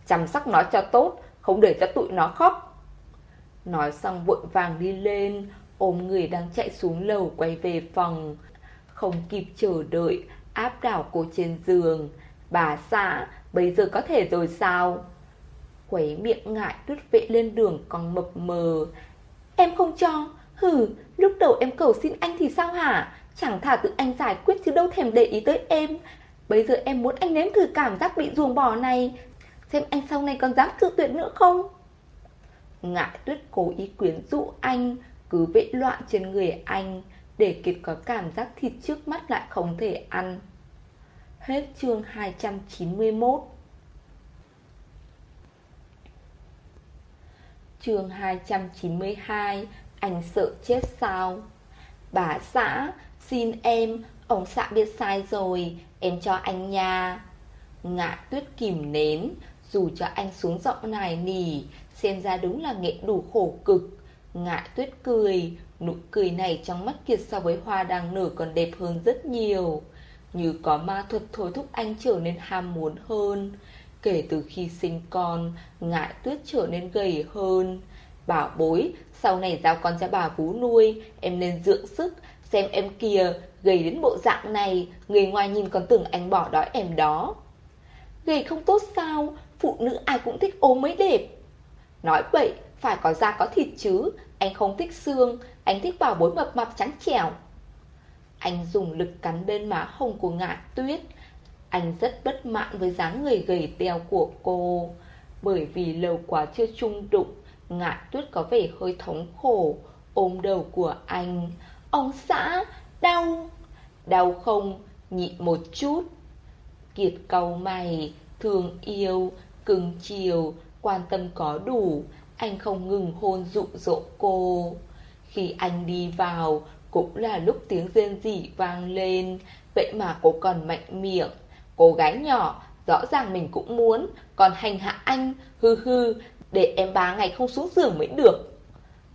Chăm sóc nó cho tốt, không để cho tụi nó khóc. Nói xong vội vàng đi lên, ôm người đang chạy xuống lầu quay về phòng. Không kịp chờ đợi, áp đảo cô trên giường. Bà xã, bây giờ có thể rồi sao? Quấy miệng ngại đứt vệ lên đường còn mập mờ. Em không cho, hừ, lúc đầu em cầu xin anh thì sao hả? Chẳng thả tự anh giải quyết chứ đâu thèm để ý tới em. Bây giờ em muốn anh nếm thử cảm giác bị ruồng bỏ này. Xem anh sau này còn dám cự tuyệt nữa không? Ngại tuyết cố ý quyến rũ anh, cứ vệ loạn trên người anh, để kịp có cảm giác thịt trước mắt lại không thể ăn. Hết chương 291 chương 292 Anh sợ chết sao? Bà xã Xin em Ông xã biết sai rồi Em cho anh nha Ngạ tuyết kìm nến Dù cho anh xuống giọng này nỉ Xem ra đúng là nghệ đủ khổ cực. Ngại tuyết cười, Nụ cười này trong mắt Kiệt so với hoa đang nở còn đẹp hơn rất nhiều. Như có ma thuật thôi thúc anh trở nên ham muốn hơn. Kể từ khi sinh con Ngại tuyết trở nên gầy hơn. Bảo bối, Sau này giao con cho bà vú nuôi, Em nên dưỡng sức, Xem em kìa, Gầy đến bộ dạng này, Người ngoài nhìn còn tưởng anh bỏ đói em đó. Gầy không tốt sao? Phụ nữ ai cũng thích ốm mới đẹp. Nói vậy Phải có da có thịt chứ. Anh không thích xương Anh thích bảo bối mập mập trắng trẻo. Anh dùng lực cắn bên má hồng của ngạ tuyết. Anh rất bất mãn với dáng người gầy teo của cô. Bởi vì lâu quá chưa chung đụng Ngạ tuyết có vẻ hơi thống khổ. Ôm đầu của anh Ông xã, đau. Đau không, nhịn một chút. Kiệt cầu mày, thương yêu, cưng chiều, quan tâm có đủ, Anh không ngừng hôn dụ dỗ cô. Khi anh đi vào, Cũng là lúc tiếng rên rỉ vang lên. Vậy mà cô còn mạnh miệng. Cô gái nhỏ, Rõ ràng mình cũng muốn, Còn hành hạ anh, Hư hư, Để em ba ngày không xuống giường mới được.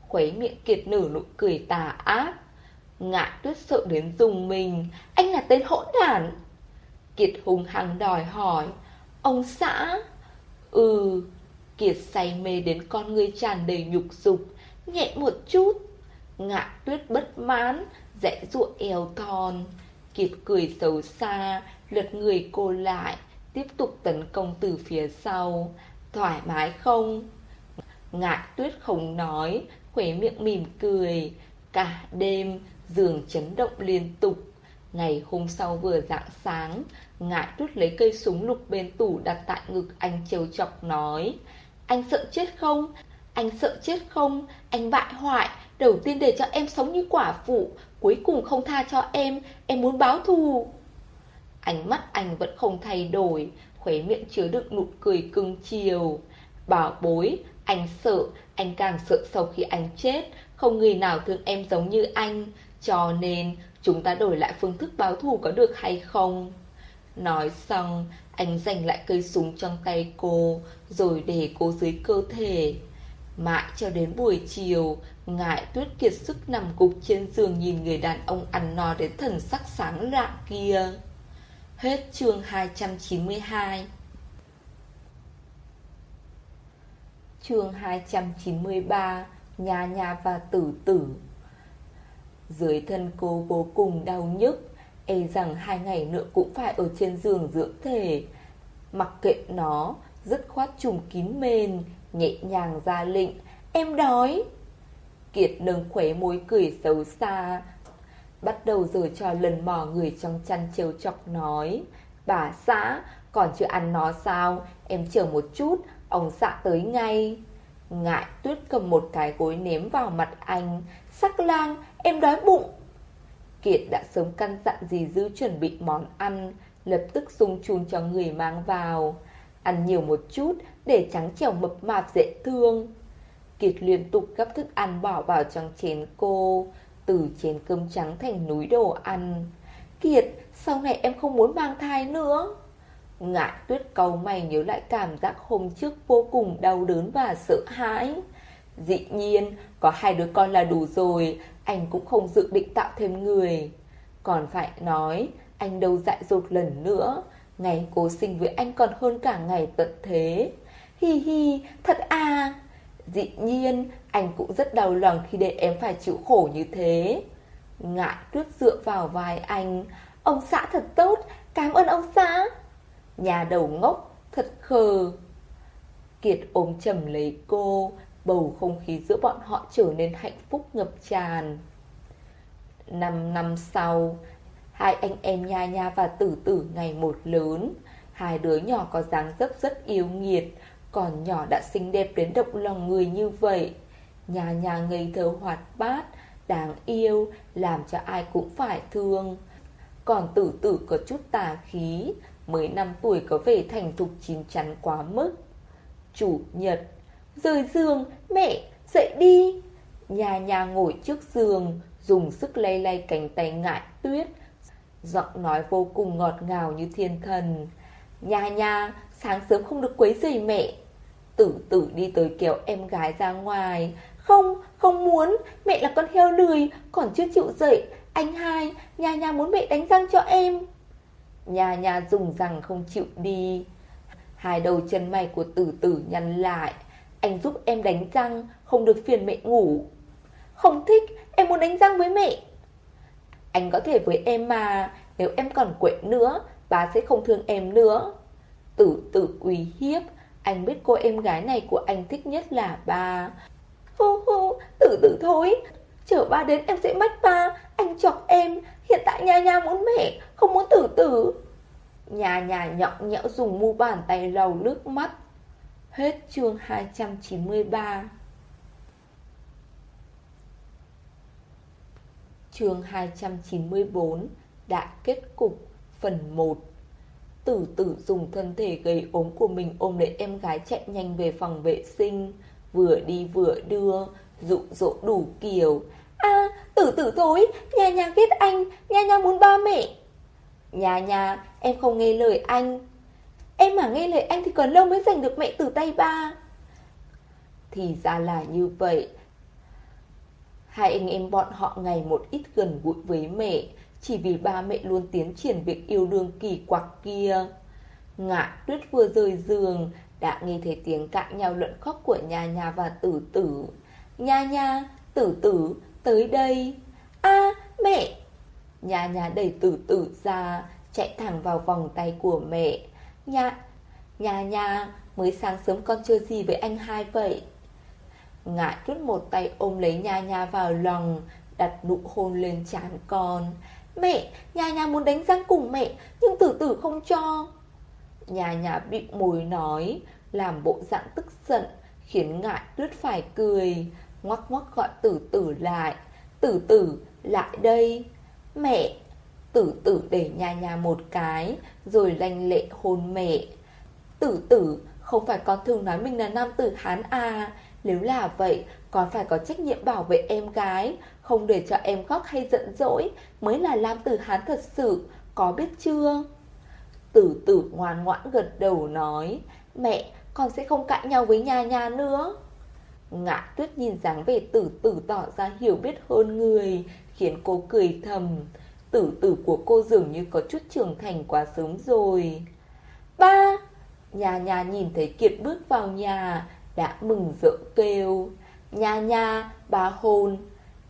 Khuấy miệng kiệt nở nụ cười tà ác. Ngạ tuyết sợ đến dùng mình. Anh là tên hỗn đản. Kiệt hùng hăng đòi hỏi, Ông xã? Ừ. Kiệt say mê đến con người tràn đầy nhục dục, Nhẹ một chút. Ngạ tuyết bất mãn Dẽ ruộng eo thon. Kiệt cười xấu xa, Lật người cô lại, Tiếp tục tấn công từ phía sau. Thoải mái không? Ngạ tuyết không nói Khỏe miệng mỉm cười. Cả đêm, giường chấn động liên tục. Ngày hôm sau vừa rạng sáng Ngại tuyết lấy cây súng lục bên tủ đặt tại ngực anh trêu chọc nói anh sợ chết không? Anh sợ chết không? Anh bại hoại. Đầu tiên để cho em sống như quả phụ, Cuối cùng không tha cho em. Em muốn báo thù. Ánh mắt anh vẫn không thay đổi, Khóe miệng chứa đựng nụ cười cưng chiều. Bảo bối, Anh sợ, Anh càng sợ sau khi anh chết. Không người nào thương em giống như anh. Cho nên, chúng ta đổi lại phương thức báo thù có được hay không? Nói xong Anh giành lại cây súng trong tay cô, Rồi để cô dưới cơ thể. Mãi cho đến buổi chiều Ngại tuyết kiệt sức nằm cục trên giường Nhìn người đàn ông ăn no đến thần sắc sáng lạ kia. Hết chương 292 Chương 293 Nhà nhà và tử tử. Dưới thân cô vô cùng đau nhức E rằng hai ngày nữa cũng phải ở trên giường dưỡng thể. Mặc kệ nó, Dứt khoát trùm kín mền, Nhẹ nhàng ra lệnh, Em đói. Kiệt nâng khóe môi cười xấu xa, Bắt đầu giờ trò lần mò người trong chăn trêu chọc nói, Bà xã, Còn chưa ăn nó sao? Em chờ một chút, Ông xã tới ngay. Ngại tuyết cầm một cái gối ném vào mặt anh, Sắc lang, Em đói bụng. Kiệt đã sớm căn dặn dì dư chuẩn bị món ăn Lập tức sung chun cho người mang vào. Ăn nhiều một chút Để trắng trẻo mập mạp dễ thương. Kiệt liên tục gấp thức ăn bỏ vào trong chén cô Từ chén cơm trắng thành núi đồ ăn. Kiệt, sau này em không muốn mang thai nữa. Ngại tuyết cầu mày nhớ lại cảm giác hôm trước vô cùng đau đớn và sợ hãi. Dĩ nhiên, có hai đứa con là đủ rồi, anh cũng không dự định tạo thêm người. Còn phải nói, anh đâu dại dột lần nữa, ngày cố sinh với anh còn hơn cả ngày tận thế. Hi hi, thật à! Dĩ nhiên, anh cũng rất đau lòng khi để em phải chịu khổ như thế. Ngại tuyết dựa vào vai anh. Ông xã thật tốt, cảm ơn ông xã. Nhà đầu ngốc, thật khờ. Kiệt ôm chầm lấy cô, bầu không khí giữa bọn họ trở nên hạnh phúc ngập tràn. Năm năm sau, hai anh em Nha Nha và Tử Tử ngày một lớn. Hai đứa nhỏ có dáng dấp rất yêu nghiệt, còn nhỏ đã xinh đẹp đến động lòng người như vậy. Nhà nhà ngây thơ hoạt bát, đáng yêu, làm cho ai cũng phải thương. Còn Tử Tử có chút tà khí, mới năm tuổi có vẻ thành thục chín chắn quá mức. Chủ nhật, rời giường, mẹ, dậy đi. Nhà nhà ngồi trước giường, dùng sức lay lay cánh tay ngại tuyết. Giọng nói vô cùng ngọt ngào như thiên thần. Nhà nhà, sáng sớm không được quấy rầy mẹ. Tử tử đi tới kéo em gái ra ngoài. Không, không muốn, mẹ là con heo lười, còn chưa chịu dậy. Anh hai, nhà nhà muốn mẹ đánh răng cho em. Nhà nhà dùng rằng không chịu đi. Hai đầu chân mày của tử tử nhăn lại. Anh giúp em đánh răng, không được phiền mẹ ngủ. Không thích, em muốn đánh răng với mẹ. Anh có thể với em mà, nếu em còn quậy nữa, bà sẽ không thương em nữa. Tử tử uy hiếp, anh biết cô em gái này của anh thích nhất là bà. Hô hô, tử tử thôi, chờ ba đến em sẽ mách ba, anh chọc em, hiện tại nhà nhà muốn mẹ, không muốn tử tử. Nhà nhà nhõng nhẽo dùng mu bàn tay lau nước mắt. Hết chương 293 chương 294 Đại kết cục, Phần 1 Tử tử dùng thân thể gầy ốm của mình ôm lấy em gái chạy nhanh về phòng vệ sinh. Vừa đi vừa đưa, Dụ dỗ đủ kiểu. À tử tử thối, Nhà nhà ghét anh, Nhà nhà muốn ba mẹ. Nhà nhà, em không nghe lời anh. Em mà nghe lời anh thì còn lâu mới giành được mẹ từ tay ba. Thì ra là như vậy. Hai anh em bọn họ ngày một ít gần gũi với mẹ Chỉ vì ba mẹ luôn tiến triển việc yêu đương kỳ quặc kia. Ngạ tuyết vừa rời giường Đã nghe thấy tiếng cãi nhau luận khóc của nhà nhà và tử tử. Nha nha, tử tử, tới đây. A mẹ. Nhà nhà đẩy tử tử ra Chạy thẳng vào vòng tay của mẹ. Nhà, nhà nhà Mới sáng sớm con chưa gì với anh hai vậy? Ngại rút một tay ôm lấy nhà nhà vào lòng Đặt nụ hôn lên trán con. Mẹ, nhà nhà muốn đánh răng cùng mẹ Nhưng tử tử không cho. Nhà nhà bị mồi nói Làm bộ dạng tức giận Khiến ngại lướt phải cười. Ngoắc ngoắc gọi tử tử lại Tử tử, lại đây. Mẹ Tử tử để nhà nhà một cái Rồi lanh lệ hôn mẹ Tử tử, không phải con thường nói mình là nam tử Hán à nếu là vậy, còn phải có trách nhiệm bảo vệ em gái, không để cho em khóc hay giận dỗi, mới là nam Tử Hán thật sự, có biết chưa? Tử tử ngoan ngoãn gật đầu nói, mẹ, con sẽ không cãi nhau với nhà nhà nữa. Ngạ tuyết nhìn dáng về tử tử tỏ ra hiểu biết hơn người, khiến cô cười thầm. Tử tử của cô dường như có chút trưởng thành quá sớm rồi. Ba! Nhà nhà nhìn thấy Kiệt bước vào nhà, đã mừng rỡ kêu. Nhà nhà, bà hôn.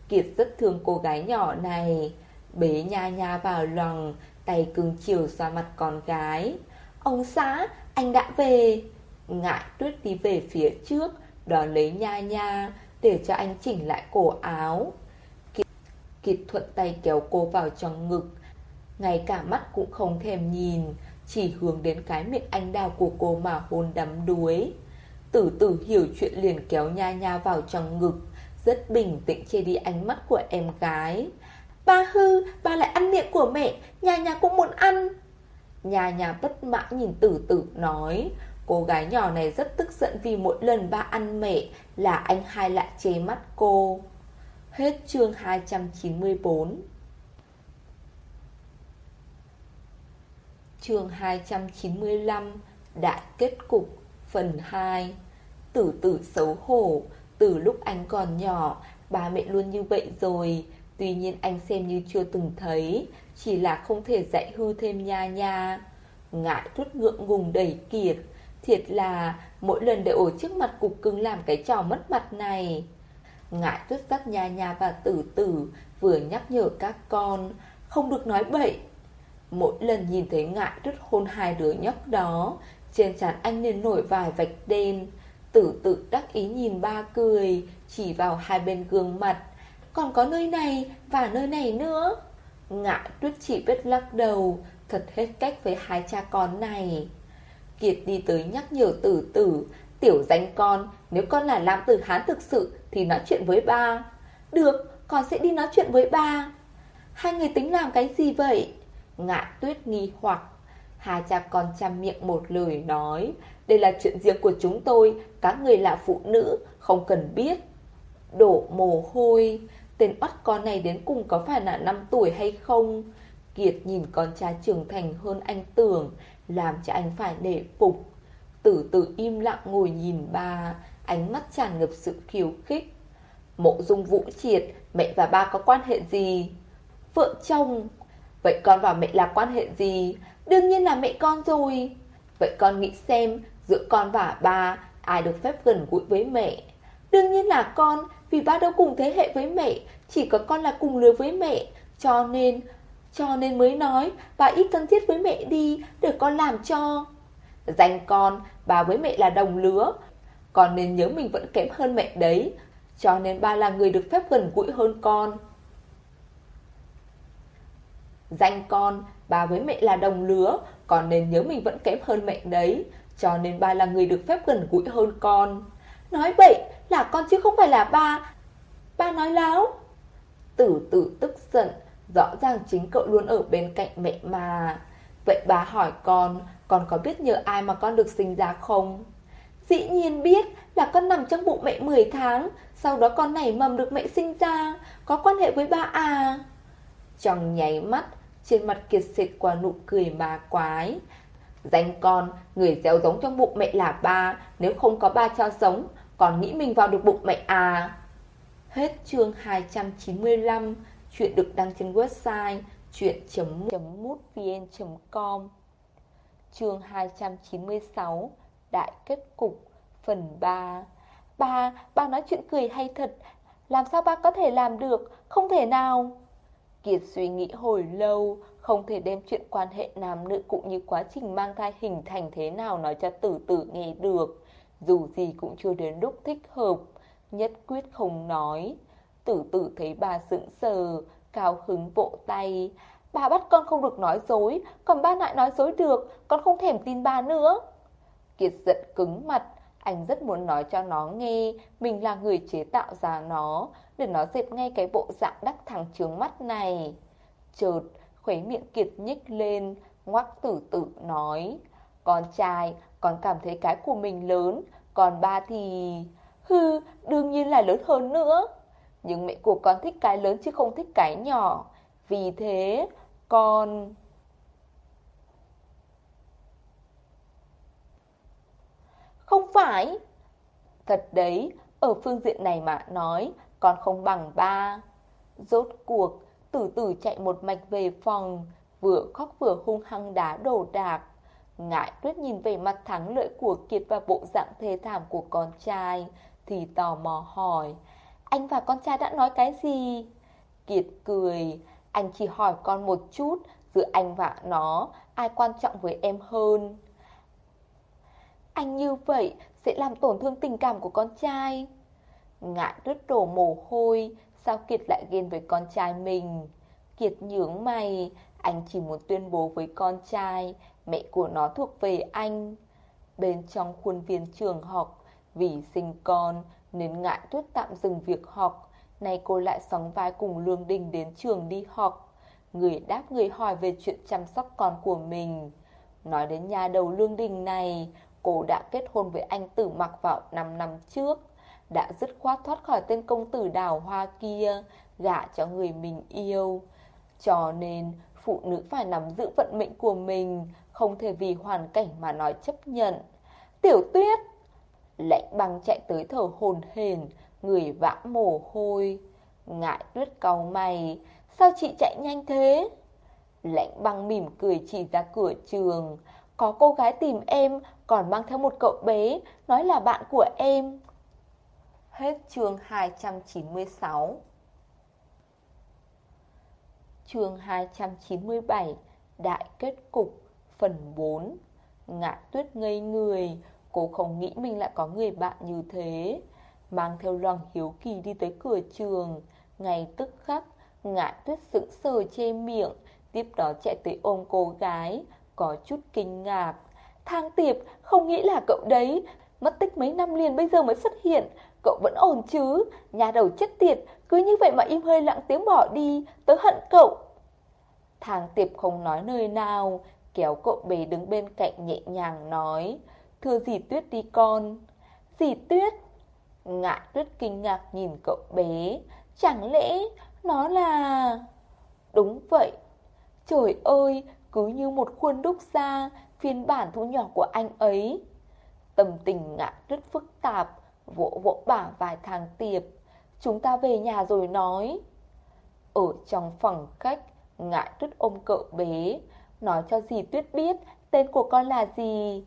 Kiệt rất thương cô gái nhỏ này. Bế nhà nhà vào lòng Tay cưng chiều xoa mặt con gái. Ông xã, anh đã về. Ngại tuyết đi về phía trước Đón lấy nha nha Để cho anh chỉnh lại cổ áo kịp thuận tay kéo cô vào trong ngực. Ngay cả mắt cũng không thèm nhìn Chỉ hướng đến cái miệng anh đào của cô mà hôn đắm đuối. Tử tử hiểu chuyện liền kéo nha nha vào trong ngực Rất bình tĩnh che đi ánh mắt của em gái. Ba hư, ba lại ăn miệng của mẹ Nha nha cũng muốn ăn. Nhà nhà bất mãn nhìn tử tử nói Cô gái nhỏ này rất tức giận vì mỗi lần ba ăn mẹ Là anh hai lại chế mắt cô. Hết chương 294 chương 295 Đại kết cục, Phần 2 Tử tử xấu hổ, Từ lúc anh còn nhỏ, Ba mẹ luôn như vậy rồi. Tuy nhiên anh xem như chưa từng thấy, Chỉ là không thể dạy hư thêm nha nha. Ngại rút ngượng ngùng đầy kiệt, Thiệt là mỗi lần đều ở trước mặt cục cưng làm cái trò mất mặt này. Ngại tuyết giác nha nha và tử tử, Vừa nhắc nhở các con, Không được nói bậy. Mỗi lần nhìn thấy ngại tuyết hôn hai đứa nhóc đó, Trên trán anh liền nổi vài vạch đen. Tử tử đắc ý nhìn ba cười, Chỉ vào hai bên gương mặt. Còn có nơi này và nơi này nữa. Ngại tuyết chỉ biết lắc đầu, Thật hết cách với hai cha con này. Kiệt đi tới nhắc nhở tử tử, Tiểu danh con, Nếu con là Lam Tử Hán thực sự thì nói chuyện với ba. Được, con sẽ đi nói chuyện với ba. Hai người tính làm cái gì vậy? Ngạ tuyết nghi hoặc. Hai cha con chăm miệng một lời nói. Đây là chuyện riêng của chúng tôi. Các người là phụ nữ Không cần biết. Đổ mồ hôi. Tên oắt con này đến cùng có phải là 5 tuổi hay không? Kiệt nhìn con trai trưởng thành hơn anh tưởng Làm cho anh phải nể phục. Tử tử im lặng ngồi nhìn bà. Ánh mắt tràn ngập sự khiêu khích. Mộ dung vũ triệt, Mẹ và ba có quan hệ gì? Vợ chồng, Vậy con và mẹ là quan hệ gì? Đương nhiên là mẹ con rồi. Vậy con nghĩ xem, Giữa con và ba, Ai được phép gần gũi với mẹ? Đương nhiên là con, Vì ba đâu cùng thế hệ với mẹ, Chỉ có con là cùng lứa với mẹ. Cho nên Cho nên mới nói, Bà ít thân thiết với mẹ đi, Để con làm cho. Dành con, Bà với mẹ là đồng lứa con nên nhớ mình vẫn kém hơn mẹ đấy Cho nên ba là người được phép gần gũi hơn con Danh con, bà với mẹ là đồng lứa, còn nên nhớ mình vẫn kém hơn mẹ đấy, cho nên ba là người được phép gần gũi hơn con. Nói bậy, là con chứ không phải là ba. Ba nói láo. Tử tử tức giận, rõ ràng chính cậu luôn ở bên cạnh mẹ mà. Vậy bà hỏi con, con có biết nhờ ai mà con được sinh ra không? Dĩ nhiên biết là con nằm trong bụng mẹ 10 tháng, sau đó con nảy mầm được mẹ sinh ra, có quan hệ với ba à. Trong nháy mắt, trên mặt kiệt xịt qua nụ cười ma quái. Danh con, người gieo giống trong bụng mẹ là ba, nếu không có ba cho giống, còn nghĩ mình vào được bụng mẹ à. Hết chương 295, chuyện được đăng trên website chuyện.mútvn.com Chương 296, Đại kết cục, phần 3 Ba, ba nói chuyện cười hay thật, làm sao ba có thể làm được, không thể nào. Kiệt suy nghĩ hồi lâu, không thể đem chuyện quan hệ nam nữ cũng như quá trình mang thai hình thành thế nào nói cho tử tử nghe được. Dù gì cũng chưa đến lúc thích hợp, nhất quyết không nói. Tử tử thấy bà sững sờ, cao hứng vỗ tay. Bà bắt con không được nói dối, còn ba lại nói dối được, con không thèm tin ba nữa. Kiệt giận cứng mặt, anh rất muốn nói cho nó nghe mình là người chế tạo ra nó, để nó dẹp ngay cái bộ dạng đắc thẳng trướng mắt này. Chợt, khuấy miệng kiệt nhích lên, ngoắc tử tử nói. Con trai, con cảm thấy cái của mình lớn, còn ba thì... Hư, đương nhiên là lớn hơn nữa. Nhưng mẹ của con thích cái lớn chứ không thích cái nhỏ. Vì thế, con... Không phải. Thật đấy, ở phương diện này mà nói, con không bằng ba. Rốt cuộc, tử tử chạy một mạch về phòng, vừa khóc vừa hung hăng đá đổ đạc. Ngại tuyết nhìn về mặt thắng lợi của Kiệt và bộ dạng thê thảm của con trai, thì tò mò hỏi, anh và con trai đã nói cái gì? Kiệt cười, anh chỉ hỏi con một chút, giữa anh và nó, ai quan trọng với em hơn? Anh như vậy sẽ làm tổn thương tình cảm của con trai. Ngại đứt đổ mồ hôi, sao Kiệt lại ghen với con trai mình? Kiệt nhướng mày, anh chỉ muốn tuyên bố với con trai, mẹ của nó thuộc về anh. Bên trong khuôn viên trường học, vì sinh con nên ngại tuyết tạm dừng việc học. Nay cô lại sóng vai cùng Lương Đình đến trường đi học. Người đáp người hỏi về chuyện chăm sóc con của mình. Nói đến nhà đầu Lương Đình này, cô đã kết hôn với anh Tử Mặc vào 5 năm trước đã dứt khoát thoát khỏi tên công tử đào hoa kia, gả cho người mình yêu. Cho nên, phụ nữ phải nắm giữ vận mệnh của mình, không thể vì hoàn cảnh mà nói chấp nhận. Tiểu tuyết! Lạnh băng chạy tới thở hồn hền, người vã mồ hôi. Ngại tuyết cau mày, sao chị chạy nhanh thế? Lạnh băng mỉm cười chỉ ra cửa trường. Có cô gái tìm em, còn mang theo một cậu bé, nói là bạn của em. Hết chương 296 Chương 297 Đại kết cục Phần 4 Ngạ tuyết ngây người Cô không nghĩ mình lại có người bạn như thế. Mang theo lòng hiếu kỳ đi tới cửa trường Ngay tức khắc Ngạ tuyết sững sờ chê miệng Tiếp đó chạy tới ôm cô gái có chút kinh ngạc. Thang tiệp, không nghĩ là cậu đấy. Mất tích mấy năm liền bây giờ mới xuất hiện. Cậu vẫn ổn chứ? Nhà đầu chết tiệt, Cứ như vậy mà im hơi lặng tiếng bỏ đi. Tớ hận cậu. Thang tiệp không nói nơi nào. Kéo cậu bé đứng bên cạnh nhẹ nhàng nói, Thưa dì Tuyết đi con. Dì Tuyết? Ngạ Tuyết kinh ngạc nhìn cậu bé. Chẳng lẽ nó là... Đúng vậy. Trời ơi cứ như một khuôn đúc ra Phiên bản thu nhỏ của anh ấy. Tâm tình ngạ Tuyết phức tạp, Vỗ vỗ bả vài thang tiệp. Chúng ta về nhà rồi nói. Ở trong phòng khách Ngại tuyết ôm cậu bé. Nói cho dì tuyết biết Tên của con là gì.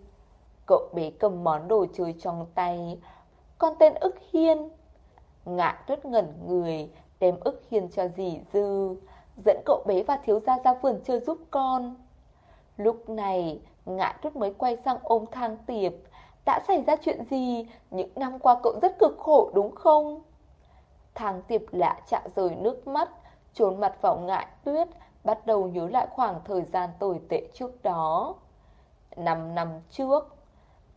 Cậu bé cầm món đồ chơi trong tay. Con tên ức hiên. Ngại tuyết ngẩn người, Đem ức hiên cho dì dư. Dẫn cậu bé và thiếu gia ra vườn chơi giúp con Lúc này Ngại tuyết mới quay sang ôm thang tiệp đã xảy ra chuyện gì? Những năm qua cậu rất cực khổ đúng không? Thang tiệp lạ chạ rời nước mắt, trốn mặt vào ngại tuyết, bắt đầu nhớ lại khoảng thời gian tồi tệ trước đó. Năm năm trước,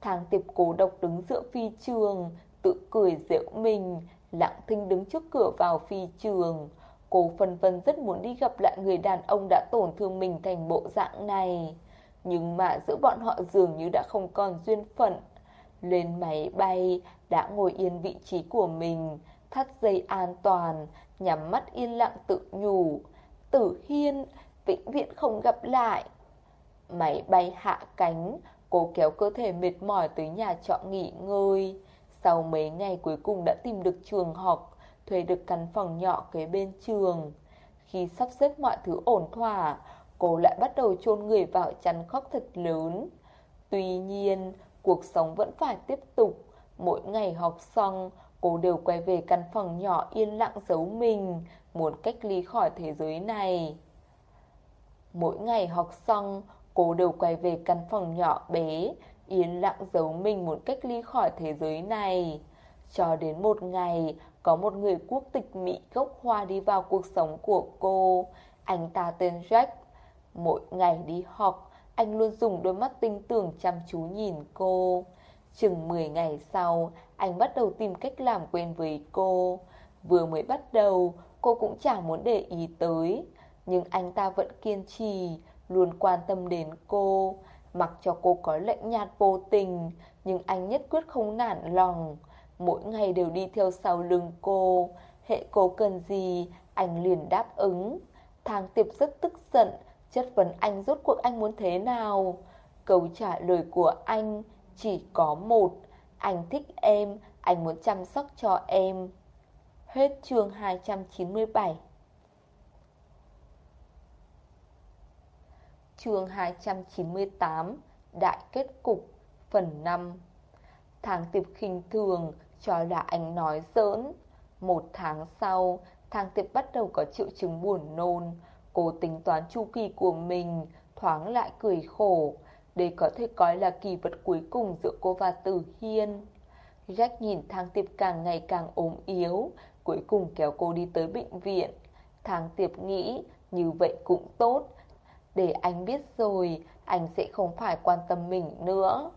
thang tiệp cố độc đứng giữa phi trường, tự cười giễu mình, lặng thinh đứng trước cửa vào phi trường. Cô phân vân rất muốn đi gặp lại người đàn ông đã tổn thương mình thành bộ dạng này. Nhưng mà giữa bọn họ dường như đã không còn duyên phận. Lên máy bay, đã ngồi yên vị trí của mình, thắt dây an toàn, nhắm mắt yên lặng tự nhủ. Tử Hiên, vĩnh viễn không gặp lại. Máy bay hạ cánh, cô kéo cơ thể mệt mỏi tới nhà trọ nghỉ ngơi. Sau mấy ngày cuối cùng đã tìm được trường học, thuê được căn phòng nhỏ kế bên trường. Khi sắp xếp mọi thứ ổn thỏa, cô lại bắt đầu chôn người vào chăn khóc thật lớn. Tuy nhiên, cuộc sống vẫn phải tiếp tục. Mỗi ngày học xong, cô đều quay về căn phòng nhỏ yên lặng giấu mình, muốn cách ly khỏi thế giới này. Mỗi ngày học xong, cô đều quay về căn phòng nhỏ bé, yên lặng giấu mình muốn cách ly khỏi thế giới này. Cho đến một ngày, có một người quốc tịch Mỹ gốc hoa đi vào cuộc sống của cô. Anh ta tên Jack. Mỗi ngày đi học, anh luôn dùng đôi mắt tinh tưởng chăm chú nhìn cô. Chừng 10 ngày sau, anh bắt đầu tìm cách làm quen với cô. Vừa mới bắt đầu, cô cũng chẳng muốn để ý tới. Nhưng anh ta vẫn kiên trì, luôn quan tâm đến cô. Mặc cho cô có lệnh nhạt vô tình, nhưng anh nhất quyết không nản lòng. Mỗi ngày đều đi theo sau lưng cô. Hệ cô cần gì, anh liền đáp ứng. Thang tiệp rất tức giận, chất vấn anh rốt cuộc anh muốn thế nào. Câu trả lời của anh chỉ có một. Anh thích em, anh muốn chăm sóc cho em. Hết chương 297 Chương 298 Đại kết cục Phần 5 Thang tiệp khinh thường cho là anh nói giỡn Một tháng sau Thang tiệp bắt đầu có triệu chứng buồn nôn. Cô tính toán chu kỳ của mình, Thoáng lại cười khổ. Đây có thể coi là kỳ vật cuối cùng giữa cô và Tử Hiên. Jack nhìn thang tiệp càng ngày càng ốm yếu, Cuối cùng kéo cô đi tới bệnh viện. Thang tiệp nghĩ, Như vậy cũng tốt. Để anh biết rồi, Anh sẽ không phải quan tâm mình nữa.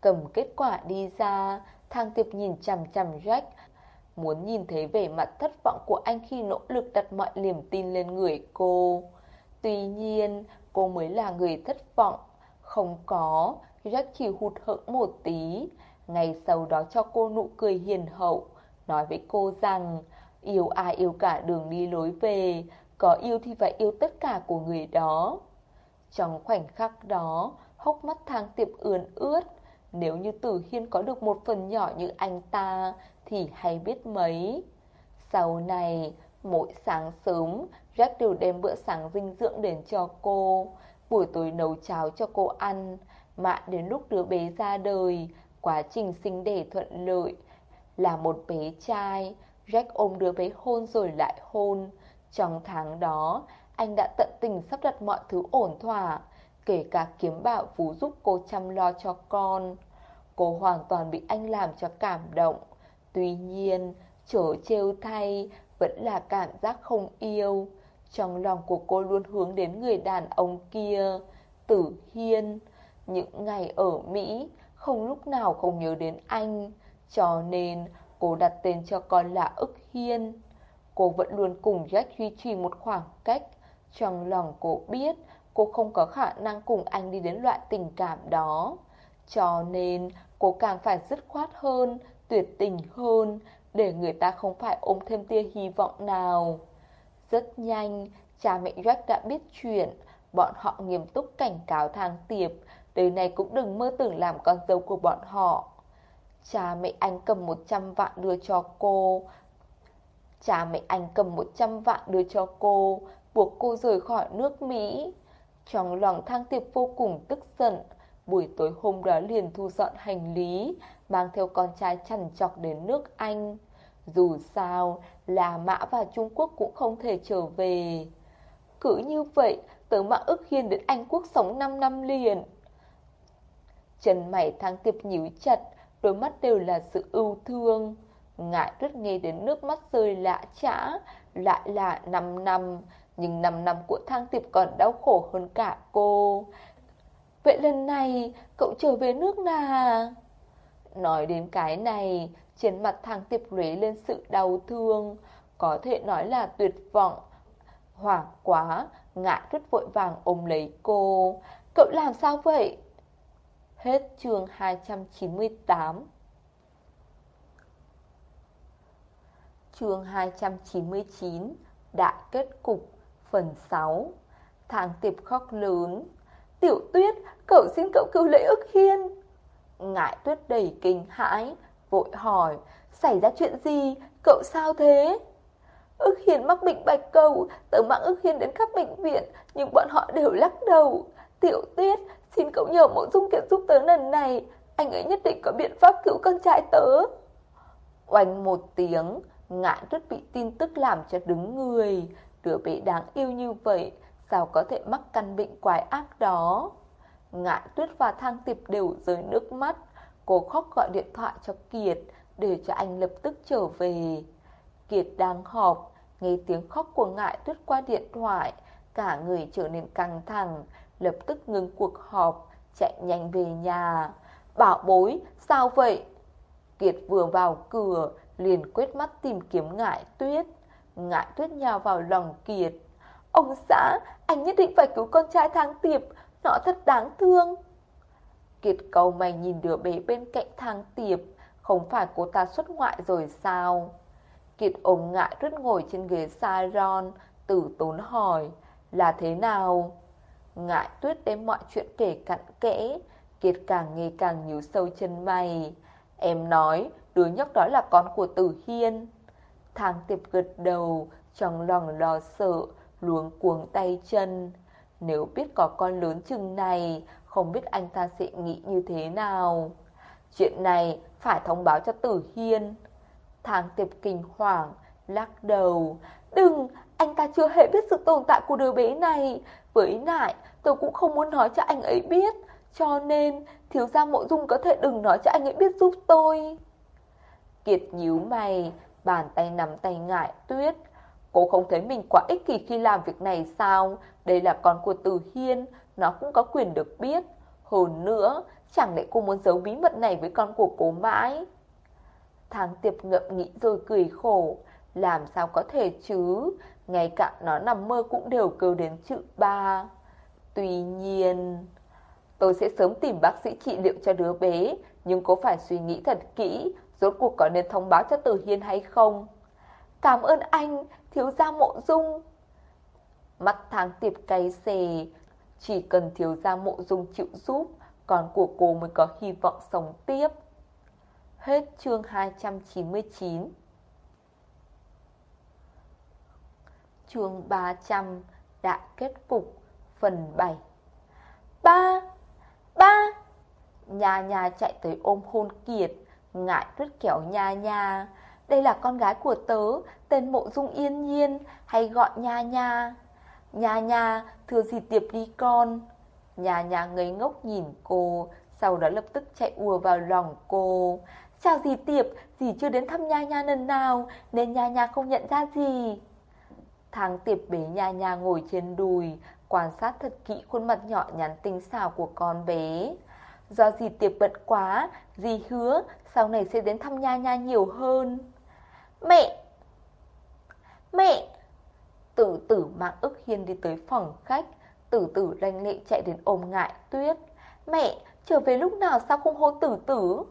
Cầm kết quả đi ra Thang tiệp nhìn chằm chằm Jack, Muốn nhìn thấy vẻ mặt thất vọng của anh khi nỗ lực đặt mọi niềm tin lên người cô. Tuy nhiên, cô mới là người thất vọng. Không có, Jack chỉ hụt hẫng một tí. Ngày sau đó cho cô nụ cười hiền hậu, Nói với cô rằng, Yêu ai yêu cả đường đi lối về, Có yêu thì phải yêu tất cả của người đó. Trong khoảnh khắc đó, Hốc mắt thang tiệp ươn ướt nếu như Tử Hiên có được một phần nhỏ như anh ta, Thì hay biết mấy. Sau này, Mỗi sáng sớm, Jack đều đem bữa sáng dinh dưỡng đến cho cô. Buổi tối nấu cháo cho cô ăn Mãi đến lúc đứa bé ra đời, Quá trình sinh đẻ thuận lợi. Là một bé trai, Jack ôm đứa bé hôn rồi lại hôn. Trong tháng đó, Anh đã tận tình sắp đặt mọi thứ ổn thỏa, Kể cả kiếm bảo phú giúp cô chăm lo cho con. Cô hoàn toàn bị anh làm cho cảm động. Tuy nhiên, chỗ trêu thay Vẫn là cảm giác không yêu. Trong lòng của cô luôn hướng đến người đàn ông kia. Tử Hiên, Những ngày ở Mỹ, Không lúc nào không nhớ đến anh. Cho nên, cô đặt tên cho con là ức Hiên. Cô vẫn luôn cùng Jack duy trì một khoảng cách. Trong lòng cô biết, Cô không có khả năng cùng anh đi đến loại tình cảm đó. Cho nên cô càng phải dứt khoát hơn, Tuyệt tình hơn, Để người ta không phải ôm thêm tia hy vọng nào. Rất nhanh, Cha mẹ Jack đã biết chuyện. Bọn họ nghiêm túc cảnh cáo thang tiệp, Đời này cũng đừng mơ tưởng làm con dâu của bọn họ. Cha mẹ anh cầm 100 vạn đưa cho cô. Cha mẹ anh cầm 100 vạn đưa cho cô, Buộc cô rời khỏi nước Mỹ. Trong lòng thang tiệp vô cùng tức giận Buổi tối hôm đó liền thu dọn hành lý, Mang theo con trai chằn chọc đến nước Anh. Dù sao là Mã và Trung Quốc cũng không thể trở về. Cứ như vậy, Tớ Mã ức hiên đến Anh Quốc sống 5 năm liền. Trần mày thang tiệp nhíu chặt, Đôi mắt đều là sự ưu thương. Ngại rất nghe đến nước mắt rơi lạ chã, Lại là 5 năm. Nhưng 5 năm của thang tiệp còn đau khổ hơn cả cô. Vậy lần này, cậu trở về nước nào? Nói đến cái này, Trên mặt thằng tiệp lưới lên sự đau thương. Có thể nói là tuyệt vọng. Hoảng quá, ngã rất vội vàng ôm lấy cô. Cậu làm sao vậy? Hết chương 298 Chương 299 Đại kết cục, Phần 6 Thằng tiệp khóc lớn. Tiểu tuyết, cậu xin cậu cứu lấy ức hiên. Ngại tuyết đầy kinh hãi Vội hỏi Xảy ra chuyện gì, cậu sao thế? Ước hiên mắc bệnh bạch cầu Tớ mang Ước hiên đến khắp bệnh viện Nhưng bọn họ đều lắc đầu. Tiểu tuyết, xin cậu nhờ mộ dung kiện giúp tớ lần này Anh ấy nhất định có biện pháp cứu con trai tớ. Oanh một tiếng Ngạn tuyết bị tin tức làm cho đứng người. Đứa bé đáng yêu như vậy Sao có thể mắc căn bệnh quái ác đó? Ngạn tuyết và thang tiệp đều rơi nước mắt. Cô khóc gọi điện thoại cho Kiệt Để cho anh lập tức trở về. Kiệt đang họp, Nghe tiếng khóc của ngại tuyết qua điện thoại, Cả người trở nên căng thẳng, Lập tức ngừng cuộc họp, Chạy nhanh về nhà. Bảo bối, sao vậy? Kiệt vừa vào cửa, Liền quét mắt tìm kiếm ngại tuyết. Ngại tuyết nhào vào lòng Kiệt Ông xã, Anh nhất định phải cứu con trai thang tiệp. Nó thật đáng thương. Kiệt cầu mày nhìn đứa bé bên cạnh thang tiệp. Không phải cô ta xuất ngoại rồi sao? Kiệt ôm ngại tuyết ngồi trên ghế salon Tử tốn hỏi, Là thế nào? Ngại tuyết đem mọi chuyện kể cặn kẽ. Kiệt càng nghe càng nhíu sâu chân mày. Em nói, đứa nhóc đó là con của Tử Hiên. Thang tiệp gật đầu, Trong lòng lo sợ. Luống cuồng tay chân. Nếu biết có con lớn chừng này Không biết anh ta sẽ nghĩ như thế nào. Chuyện này phải thông báo cho Tử Hiên. Thang tiệp kinh hoàng Lắc đầu. Đừng, anh ta chưa hề biết sự tồn tại của đứa bé này. Với lại tôi cũng không muốn nói cho anh ấy biết Cho nên thiếu gia mộ dung có thể đừng nói cho anh ấy biết giúp tôi. Kiệt nhíu mày Bàn tay nắm tay ngại tuyết Cô không thấy mình quá ích kỷ khi làm việc này sao? Đây là con của Từ Hiên, Nó cũng có quyền được biết. Hơn nữa, Chẳng lẽ cô muốn giấu bí mật này với con của cô mãi? Thang tiệp ngậm nghĩ rồi cười khổ. Làm sao có thể chứ? Ngay cả nó nằm mơ cũng đều kêu đến chữ ba. Tuy nhiên, Tôi sẽ sớm tìm bác sĩ trị liệu cho đứa bé, Nhưng cô phải suy nghĩ thật kỹ, Rốt cuộc có nên thông báo cho Từ Hiên hay không? Cảm ơn anh Thiếu gia mộ dung Mắt thang tiệp cay xề Chỉ cần thiếu gia mộ dung chịu giúp, còn của cô mới có hy vọng sống tiếp. Hết chương 299 Chương 300 đã kết cục Phần 7 Ba! Ba! Nhà nhà chạy tới ôm hôn kiệt Ngại rứt kéo nhà nhà đây là con gái của tớ Tên mộ dung yên nhiên Hay gọi nha nha Nha nha, thưa gì tiệp đi con nha nha ngây ngốc nhìn cô Sau đó lập tức chạy ùa vào lòng cô Chào dì Tiệp, dì chưa đến thăm Nha Nha lần nào, nên Nha Nha không nhận ra gì. thằng Tiệp bế Nha Nha ngồi trên đùi, quan sát thật kỹ khuôn mặt nhỏ nhắn tinh xảo của con bé. Do dì Tiệp bận quá, dì hứa sau này sẽ đến thăm Nha Nha nhiều hơn. Mẹ! Mẹ! Tử tử mang ức hiên đi tới phòng khách, tử tử lanh lệ chạy đến ôm ngại tuyết. Mẹ, trở về lúc nào sao không hôn tử tử?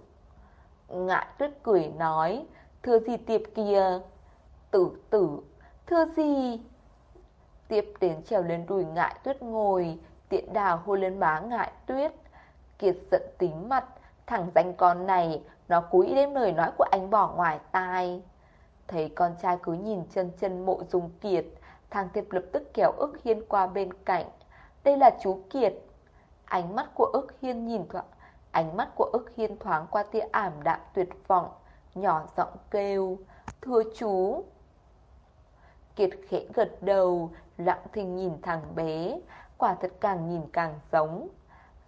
Ngại tuyết cười nói, thưa gì tiệp kìa. Tử tử, thưa gì? Tiếp đến trèo lên đùi ngại tuyết ngồi, tiện đào hôn lên má ngại tuyết. Kiệt giận tím mặt, thằng danh con này, nó cúi ý đem lời nói của anh bỏ ngoài tai. Thấy con trai cứ nhìn chân chân mộ dung kiệt, thang tiệp lập tức kéo ức hiên qua bên cạnh. Đây là chú Kiệt. Ánh mắt của ức hiên nhìn thoáng Ánh mắt của ức hiên thoáng qua tia ảm đạm tuyệt vọng, nhỏ giọng kêu, thưa chú. Kiệt khẽ gật đầu, lặng thinh nhìn thằng bé, quả thật càng nhìn càng giống.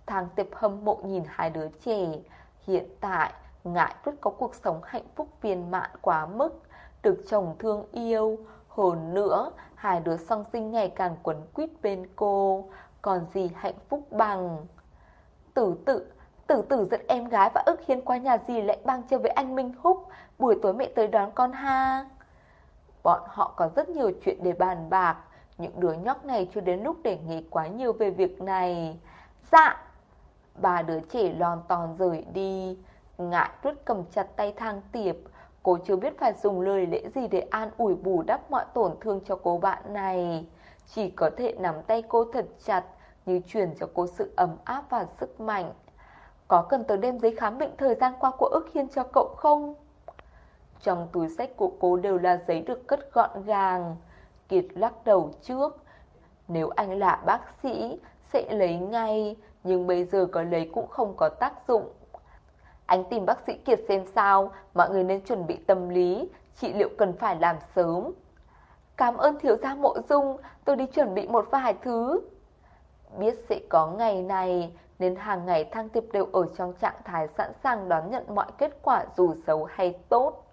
Thằng tiệp hâm mộ nhìn hai đứa trẻ, hiện tại ngại rất có cuộc sống hạnh phúc viên mãn quá mức, được chồng thương yêu. hồn nữa, hai đứa song sinh ngày càng quấn quýt bên cô, còn gì hạnh phúc bằng. Tử tự Tử tử dẫn em gái và ức hiên qua nhà dì lại băng chơi với anh Minh Húc. Buổi tối mẹ tới đón con ha. Bọn họ có rất nhiều chuyện để bàn bạc. Những đứa nhóc này chưa đến lúc để nghĩ quá nhiều về việc này. Dạ! Ba đứa trẻ lon tòn rời đi. Ngại rút cầm chặt tay thang tiệp. Cô chưa biết phải dùng lời lẽ gì để an ủi bù đắp mọi tổn thương cho cô bạn này Chỉ có thể nắm tay cô thật chặt Như truyền cho cô sự ấm áp và sức mạnh có cần tớ đem giấy khám bệnh thời gian qua của ước hiên cho cậu không? Trong túi sách của cô đều là giấy được cất gọn gàng. Kiệt lắc đầu trước. Nếu anh là bác sĩ, sẽ lấy ngay, nhưng bây giờ có lấy cũng không có tác dụng. Anh tìm bác sĩ Kiệt xem sao, mọi người nên chuẩn bị tâm lý, trị liệu cần phải làm sớm. Cảm ơn thiếu gia mộ dung, tôi đi chuẩn bị một vài thứ. Biết sẽ có ngày này, nên hàng ngày thang tiệp đều ở trong trạng thái sẵn sàng đón nhận mọi kết quả dù xấu hay tốt.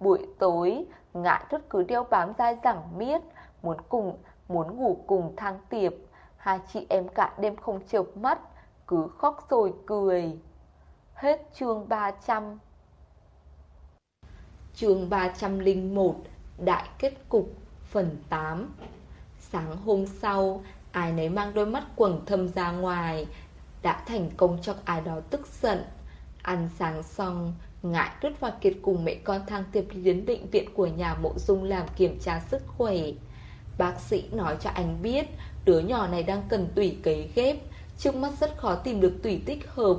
Buổi tối, ngại thất cứ đeo bám dai dẳng miết, muốn cùng muốn ngủ cùng thang tiệp. Hai chị em cả đêm không chợp mắt, cứ khóc rồi cười. Hết chương 300 Chương 301 Đại kết cục Phần 8 Sáng hôm sau, ai nấy mang đôi mắt quầng thâm ra ngoài, đã thành công cho ai đó tức giận. Ăn sáng xong, ngại Tuyết và Kiệt cùng mẹ con thang tiệp đi đến bệnh viện của nhà mộ dung làm kiểm tra sức khỏe. Bác sĩ nói cho anh biết, đứa nhỏ này đang cần tủy cấy ghép, trước mắt rất khó tìm được tủy tích hợp.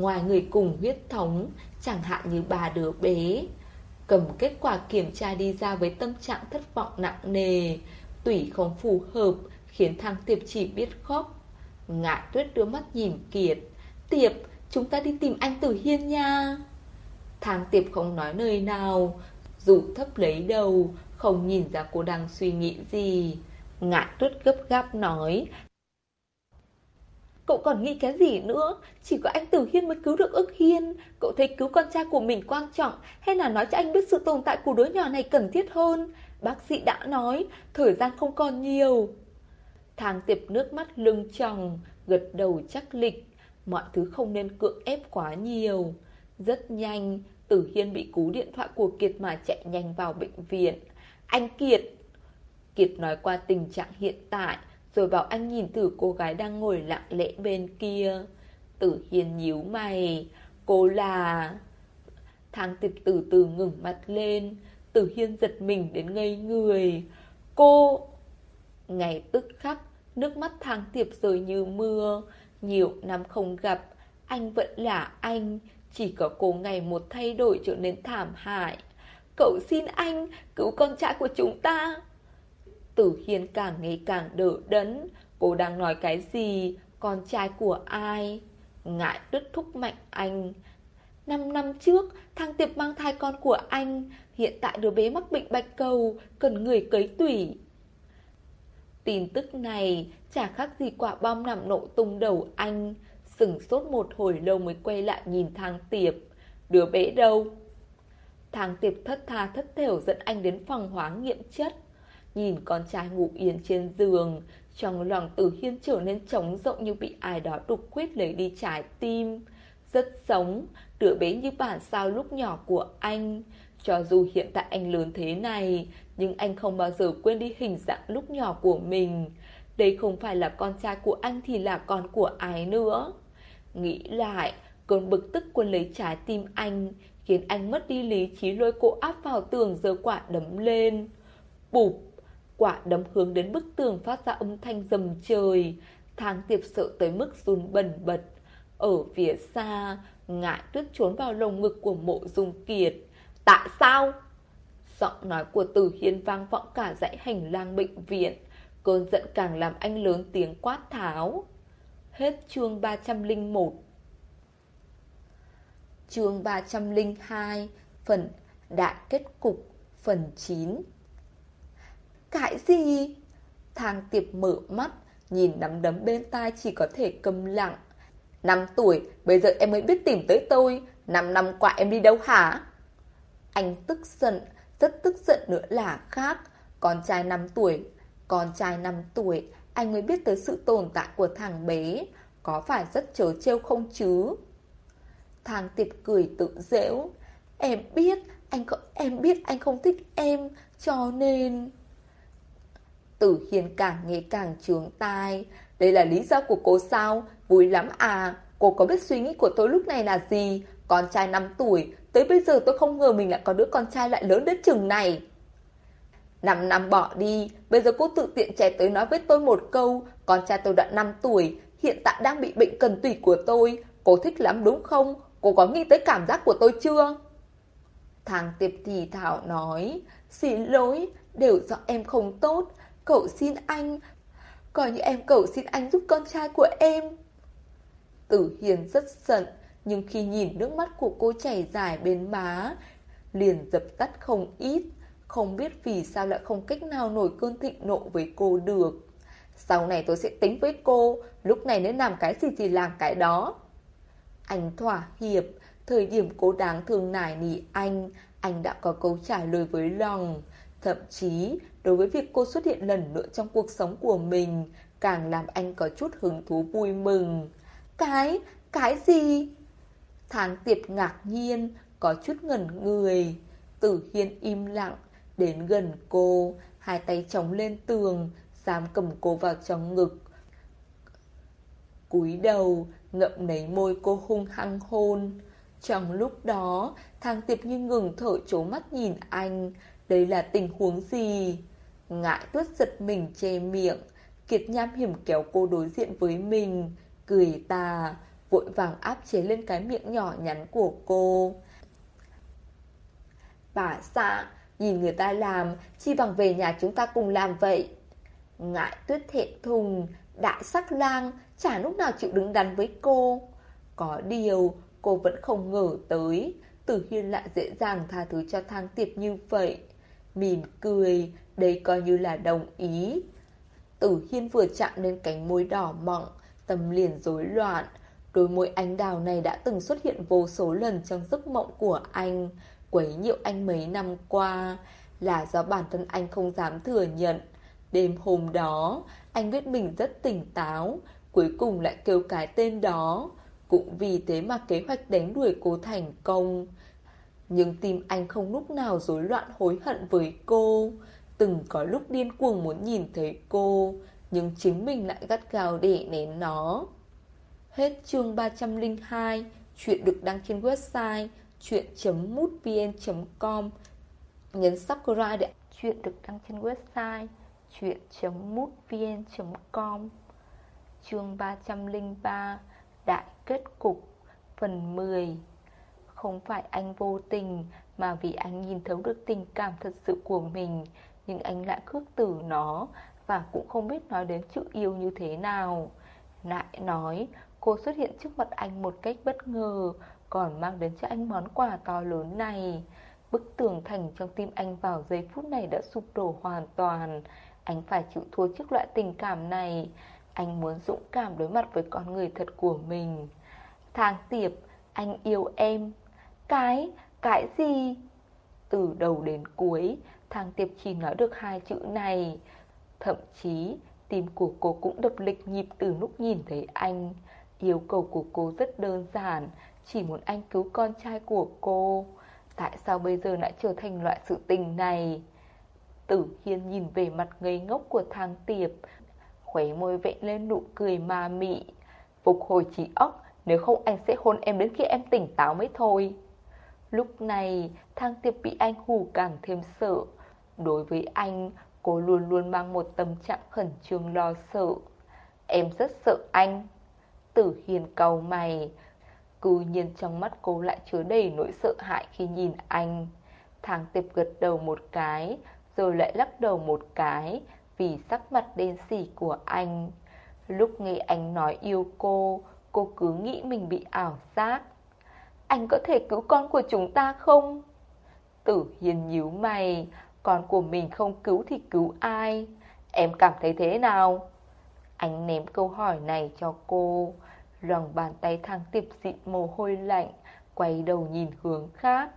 Ngoài người cùng huyết thống, chẳng hạn như bà đứa bé. Cầm kết quả kiểm tra đi ra với tâm trạng thất vọng nặng nề, tủy không phù hợp, khiến thang tiệp chỉ biết khóc. Ngại tuyết đưa mắt nhìn Kiệt Tiệp, chúng ta đi tìm anh Tử Hiên nha Thang Tiệp không nói nơi nào Dù thấp lấy đầu Không nhìn ra cô đang suy nghĩ gì Ngạn tuyết gấp gáp nói Cậu còn nghĩ cái gì nữa Chỉ có anh Tử Hiên mới cứu được ức hiên Cậu thấy cứu con trai của mình quan trọng Hay là nói cho anh biết sự tồn tại của đứa nhỏ này cần thiết hơn Bác sĩ đã nói Thời gian không còn nhiều Thang tiệp nước mắt lưng tròng, gật đầu chắc lịch, mọi thứ không nên cưỡng ép quá nhiều. Rất nhanh, Tử Hiên bị cú điện thoại của Kiệt mà chạy nhanh vào bệnh viện. Anh Kiệt! Kiệt nói qua tình trạng hiện tại, rồi bảo anh nhìn thử cô gái đang ngồi lặng lẽ bên kia. Tử hiền nhíu mày. Cô là... Thang tiệp từ từ ngừng mặt lên. Tử Hiên giật mình đến ngây người. Cô... Ngày tức khắc, Nước mắt thang tiệp rơi như mưa Nhiều năm không gặp Anh vẫn là anh Chỉ có cô ngày một thay đổi trở nên thảm hại Cậu xin anh Cứu con trai của chúng ta Tử Hiên càng ngày càng đỡ đẫn. Cô đang nói cái gì? Con trai của ai? Ngại đứt thúc mạnh anh. Năm năm trước Thang tiệp mang thai con của anh. Hiện tại đứa bé mắc bệnh bạch cầu, Cần người cấy tủy. Tin tức này chả khác gì quả bom nằm nổ tung đầu anh. Sừng sốt một hồi lâu mới quay lại nhìn thang tiệp. Đứa bé đâu? Thang tiệp thất tha thất thểu dẫn anh đến phòng hóa nghiệm chất. Nhìn con trai ngủ yên trên giường Trong lòng tử hiên trở nên trống rộng như bị ai đó đục quyết lấy đi trái tim. Rất sống, đứa bé như bản sao lúc nhỏ của anh. Cho dù hiện tại anh lớn thế này Nhưng anh không bao giờ quên đi hình dạng lúc nhỏ của mình. Đây không phải là con trai của anh thì là con của ai nữa. Nghĩ lại, cơn bực tức quân lấy trái tim anh Khiến anh mất đi lý trí lôi cô áp vào tường giơ quả đấm lên. Bụp! Quả đấm hướng đến bức tường phát ra âm thanh rầm trời. Thang tiệp sợ tới mức run bần bật. Ở phía xa Ngại tuyết trốn vào lồng ngực của mộ dung kiệt. Tại sao? Giọng nói của Tử Hiên vang vọng cả dãy hành lang bệnh viện. Cơn giận càng làm anh lớn tiếng quát tháo. Hết chương 301 Chương 302 Phần Đại kết cục, Phần 9 cái gì? Thang tiệp mở mắt, nhìn nắm đấm bên tai chỉ có thể câm lặng. Năm tuổi, bây giờ em mới biết tìm tới tôi. Năm năm qua em đi đâu hả? Anh tức giận, rất tức giận nữa là khác. Con trai 5 tuổi, con trai 5 tuổi, anh mới biết tới sự tồn tại của thằng bé. Có phải rất chớ trêu không chứ? Thang tiệp cười tự dễu. Em biết, anh có, em biết anh không thích em, cho nên... Tử Hiền càng nghe càng trướng tai. Đây là lý do của cô sao? Vui lắm à? Cô có biết suy nghĩ của tôi lúc này là gì? Con trai 5 tuổi, tới bây giờ tôi không ngờ mình lại có đứa con trai lại lớn đến chừng này. Năm năm bỏ đi, bây giờ cô tự tiện chạy tới nói với tôi một câu, con trai tôi đã 5 tuổi, hiện tại đang bị bệnh cần tủy của tôi, cô thích lắm đúng không? Cô có nghĩ tới cảm giác của tôi chưa? Thằng tiệp thì thảo nói, xin lỗi, đều do em không tốt, Cậu xin anh Coi như em cậu xin anh giúp con trai của em. Tử Hiền rất giận Nhưng khi nhìn nước mắt của cô chảy dài bên má Liền dập tắt không ít. Không biết vì sao lại không cách nào nổi cơn thịnh nộ với cô được. Sau này tôi sẽ tính với cô Lúc này nên làm cái gì thì làm cái đó. Anh thỏa hiệp Thời điểm cô đáng thương nải nỉ anh Anh đã có câu trả lời với lòng. Thậm chí, đối với việc cô xuất hiện lần nữa trong cuộc sống của mình, càng làm anh có chút hứng thú vui mừng. Cái, cái gì? Thang tiệp ngạc nhiên, có chút ngẩn người. Tử Hiên im lặng, đến gần cô, hai tay chống lên tường, dám cầm cô vào trong ngực. cúi đầu, ngậm lấy môi cô hung hăng hôn. Trong lúc đó, Thang tiệp như ngừng thở chố mắt nhìn anh, đây là tình huống gì? Ngại tuyết giật mình che miệng, Kiệt nham hiểm kéo cô đối diện với mình, cười tà, vội vàng áp chế lên cái miệng nhỏ nhắn của cô. Bà xã, nhìn người ta làm, chi bằng về nhà chúng ta cùng làm vậy. Ngại tuyết thẹn thùng, đại sắc lang, chả lúc nào chịu đứng đắn với cô. Có điều, cô vẫn không ngờ tới, Tử Hiên lại dễ dàng tha thứ cho thang tiệp như vậy mỉm cười, đây coi như là đồng ý. Tử Hiên vừa chạm lên cánh môi đỏ mọng, tâm liền rối loạn. Đôi môi anh đào này đã từng xuất hiện vô số lần trong giấc mộng của anh, quấy nhiễu anh mấy năm qua, là do bản thân anh không dám thừa nhận. Đêm hôm đó, anh biết mình rất tỉnh táo, cuối cùng lại kêu cái tên đó. Cũng vì thế mà kế hoạch đánh đuổi cô thành công. Nhưng tim anh không lúc nào rối loạn hối hận với cô. Từng có lúc điên cuồng muốn nhìn thấy cô, Nhưng chính mình lại gắt gào để nén nó. Hết chương 302 Chuyện được đăng trên website chuyện.mútvn.com Nhấn subscribe để chuyện được đăng trên website Chuyện.mútvn.com Chương 303 Đại kết cục, Phần 10 không phải anh vô tình Mà vì anh nhìn thấu được tình cảm thật sự của mình Nhưng anh lại khước từ nó Và cũng không biết nói đến chữ yêu như thế nào. Lại nói Cô xuất hiện trước mặt anh một cách bất ngờ Còn mang đến cho anh món quà to lớn này. Bức tường thành trong tim anh vào giây phút này đã sụp đổ hoàn toàn. Anh phải chịu thua trước loại tình cảm này. Anh muốn dũng cảm đối mặt với con người thật của mình. Thang tiệp, anh yêu em. Cái, cái gì? Từ đầu đến cuối, thang tiệp chỉ nói được hai chữ này. Thậm chí, tim của cô cũng đập lịch nhịp từ lúc nhìn thấy anh. Yêu cầu của cô rất đơn giản Chỉ muốn anh cứu con trai của cô. Tại sao bây giờ lại trở thành loại sự tình này? Tử Hiên nhìn về mặt ngây ngốc của thang tiệp khóe môi vẹn lên nụ cười ma mị. Phục hồi trí óc Nếu không anh sẽ hôn em đến khi em tỉnh táo mới thôi. Lúc này, thang tiệp bị anh hù càng thêm sợ. Đối với anh, Cô luôn luôn mang một tâm trạng khẩn trương lo sợ. Em rất sợ anh. Tử hiền cầu mày. Cư nhiên trong mắt cô lại chứa đầy nỗi sợ hãi khi nhìn anh. Thang tiệp gật đầu một cái, Rồi lại lắc đầu một cái, Vì sắc mặt đen xỉ của anh. Lúc nghe anh nói yêu cô Cô cứ nghĩ mình bị ảo giác. Anh có thể cứu con của chúng ta không? Tử hiền nhíu mày Con của mình không cứu thì cứu ai? Em cảm thấy thế nào? Anh ném câu hỏi này cho cô Lòng bàn tay thang tiệp dịn mồ hôi lạnh Quay đầu nhìn hướng khác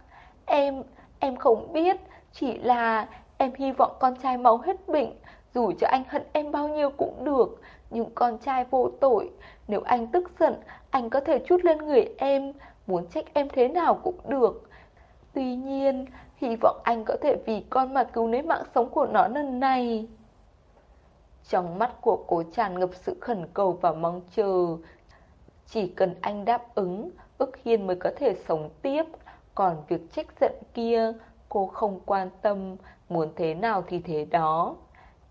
Em, em không biết Chỉ là em hy vọng con trai máu hết bệnh Dù cho anh hận em bao nhiêu cũng được Nhưng con trai vô tội Nếu anh tức giận Anh có thể chút lên người em Muốn trách em thế nào cũng được Tuy nhiên Hy vọng anh có thể vì con mà cứu lấy mạng sống của nó lần này Trong mắt của cô tràn ngập sự khẩn cầu và mong chờ chỉ cần anh đáp ứng, ức hiên mới có thể sống tiếp. Còn việc trách giận kia, cô không quan tâm, muốn thế nào thì thế đó.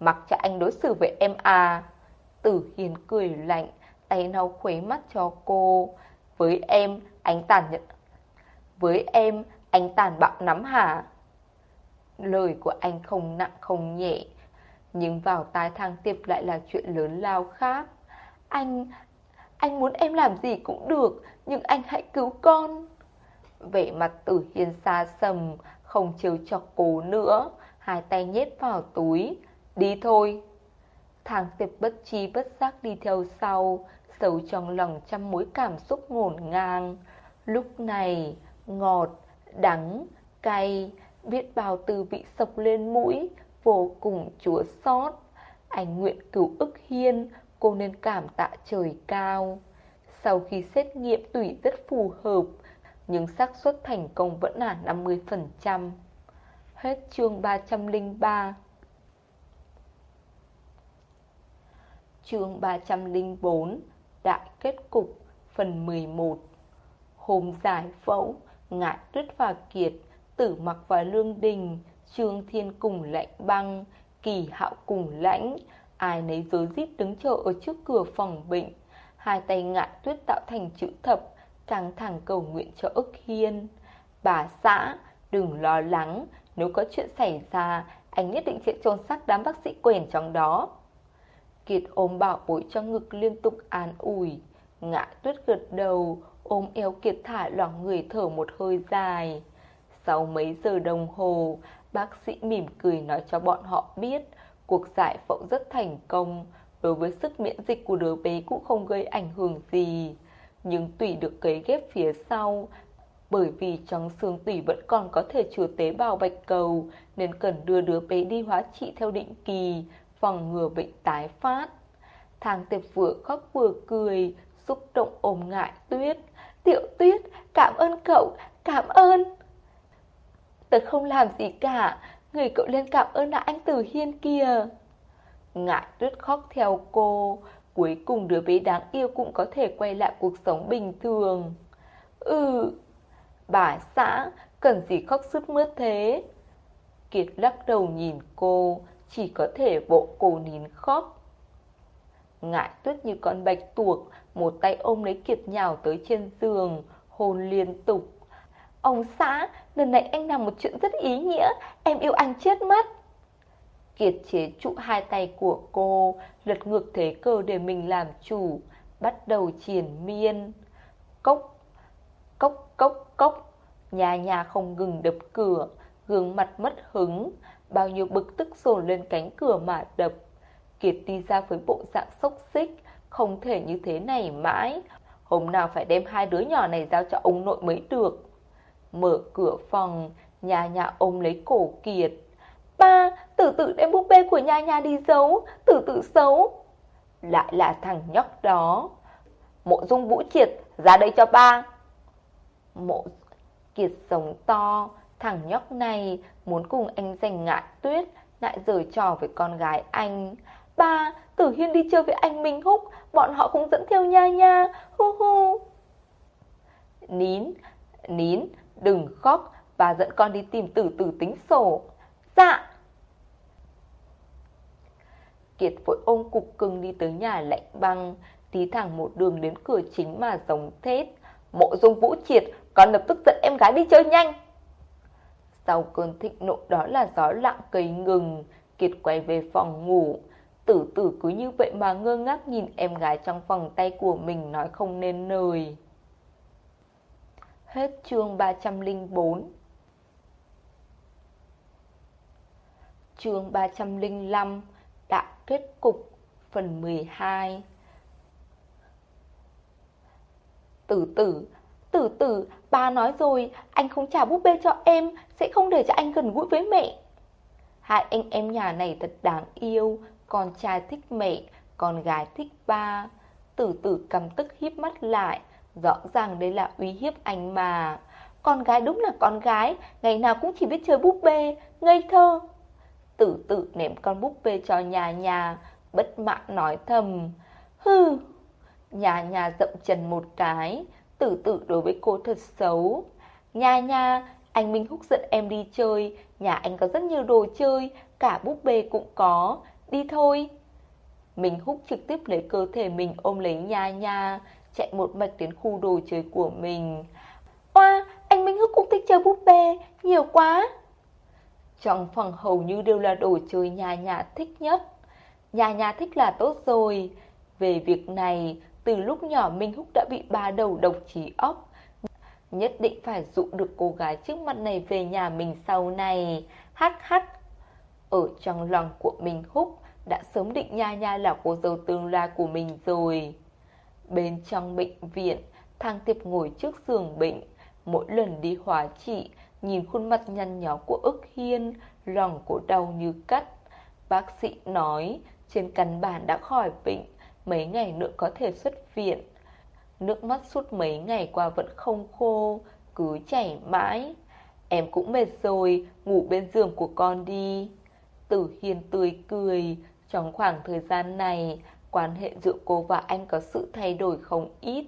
Mặc cho anh đối xử với em à. Tử hiền cười lạnh, tay lau khuấy mắt cho cô. Với em, anh tàn nhẫn. Với em, anh tàn bạo lắm hả? Lời của anh không nặng không nhẹ, nhưng vào tai thang tiệp lại là chuyện lớn lao khác. Anh, anh muốn em làm gì cũng được, nhưng anh hãy cứu con. Vẻ mặt tử hiên xa sầm, không chiều chọc cố nữa, hai tay nhét vào túi. Đi thôi. Thang tiệp bất chi bất giác đi theo sau, sâu trong lòng trăm mối cảm xúc ngổn ngang. Lúc này, ngọt, đắng, cay, biết bao từ vị sộc lên mũi, vô cùng chúa xót. Anh nguyện cứu ức hiên, cô nên cảm tạ trời cao. Sau khi xét nghiệm tủy rất phù hợp, nhưng xác suất thành công vẫn là 50%. Hết chương 303 Chương 304 Đại kết cục Phần 11 Hôm giải phẫu, Ngại tuyết và kiệt, Tử mặc và lương đình, Trương thiên cùng lạnh băng, Kỳ hạo cùng lãnh, Ai nấy dối rít đứng chờ ở trước cửa phòng bệnh. Hai tay ngạn tuyết tạo thành chữ thập, Căng thẳng cầu nguyện cho ức hiên. Bà xã, Đừng lo lắng, Nếu có chuyện xảy ra, Anh nhất định sẽ trôn xác đám bác sĩ quèn trong đó. Kiệt ôm bảo bối cho ngực liên tục an ủi. Ngạ tuyết gật đầu Ôm eo Kiệt thả loảng người thở một hơi dài. Sau mấy giờ đồng hồ, Bác sĩ mỉm cười nói cho bọn họ biết Cuộc giải phẫu rất thành công. Đối với sức miễn dịch của đứa bé cũng không gây ảnh hưởng gì. Nhưng tủy được cấy ghép phía sau, Bởi vì trong xương tủy vẫn còn có thể chứa tế bào bạch cầu, Nên cần đưa đứa bé đi hóa trị theo định kỳ, Phòng ngừa bệnh tái phát. Thang tiệp vừa khóc vừa cười, Xúc động ôm ngại tuyết. Tiểu tuyết cảm ơn cậu Cảm ơn. Tớ không làm gì cả Người cậu lên cảm ơn là anh Tử Hiên kìa Ngại tuyết khóc theo cô Cuối cùng đứa bé đáng yêu cũng có thể quay lại cuộc sống bình thường. Ừ Bà xã Cần gì khóc sức mướt thế? Kiệt lắc đầu nhìn cô chỉ có thể bộ cô nín khóc. Ngại tuyết như con bạch tuộc, một tay ôm lấy Kiệt nhào tới trên giường, hôn liên tục. Ông xã, lần này anh làm một chuyện rất ý nghĩa, em yêu anh chết mất. Kiệt chế trụ hai tay của cô, lật ngược thế cơ để mình làm chủ, bắt đầu triển miên. Cốc, cốc, cốc, cốc, nhà nhà không ngừng đập cửa, gương mặt mất hứng, bao nhiêu bực tức dồn lên cánh cửa mà đập. Kiệt đi ra với bộ dạng sốc xích, không thể như thế này mãi. Hôm nào phải đem hai đứa nhỏ này giao cho ông nội mới được. Mở cửa phòng, nhà nhà ôm lấy cổ Kiệt. Ba, tử tử đem búp bê của nhà nhà đi giấu, tử tử xấu. Lại là thằng nhóc đó. Mộ dung vũ triệt, ra đây cho ba. Mộ Kiệt sống to, thằng nhóc này muốn cùng anh giành ngại tuyết, lại giở trò với con gái anh. Ba, Tử Hiên đi chơi với anh Minh Húc, bọn họ cũng dẫn theo nha nha, hu hu. Nín, nín, đừng khóc, bà dẫn con đi tìm tử tử tính sổ. Dạ. Kiệt vội ôm cục cưng đi tới nhà lạnh băng, tí thẳng một đường đến cửa chính mà giống thết. Mộ dung vũ triệt, con lập tức dẫn em gái đi chơi nhanh. Sau cơn thịnh nộ đó là gió lặng cây ngừng, Kiệt quay về phòng ngủ. Tử tử cứ như vậy mà ngơ ngác nhìn em gái trong vòng tay của mình nói không nên lời. Hết chương 304 Chương 305 đã kết cục Phần 12 Tử tử Tử tử, ba nói rồi, anh không trả búp bê cho em, sẽ không để cho anh gần gũi với mẹ. Hai anh em nhà này thật đáng yêu, con trai thích mẹ, con gái thích ba. Tử tử cầm tức híp mắt lại, rõ ràng đây là uy hiếp anh mà. Con gái đúng là con gái, ngày nào cũng chỉ biết chơi búp bê, ngây thơ. Tử tử ném con búp bê cho nhà nhà, bất mãn nói thầm. Hừ, nhà nhà dậm chân một cái, tử tử đối với cô thật xấu. Nhà nhà, anh Minh Húc dẫn em đi chơi, nhà anh có rất nhiều đồ chơi, cả búp bê cũng có, đi thôi. Minh Húc trực tiếp lấy cơ thể mình ôm lấy nha nha, chạy một mạch đến khu đồ chơi của mình. Oa, anh Minh Húc cũng thích chơi búp bê, nhiều quá. Trong phòng hầu như đều là đồ chơi nhà nhà thích nhất. Nhà nhà thích là tốt rồi. Về việc này, từ lúc nhỏ Minh Húc đã bị ba đầu độc trí óc. Nhất định phải dụ được cô gái trước mặt này về nhà mình sau này. Hắc hắc. Ở trong lòng của Minh Húc đã sớm định Nha Nha là cô dâu tương lai của mình rồi. Bên trong bệnh viện, Thang Tiệp ngồi trước giường bệnh. Mỗi lần đi hóa trị, nhìn khuôn mặt nhăn nhó của ức hiên, lòng cổ đau như cắt. Bác sĩ nói, trên căn bản đã khỏi bệnh, mấy ngày nữa có thể xuất viện. Nước mắt suốt mấy ngày qua vẫn không khô, cứ chảy mãi. Em cũng mệt rồi, ngủ bên giường của con đi. Tử Hiền tươi cười, trong khoảng thời gian này, quan hệ giữa cô và anh có sự thay đổi không ít.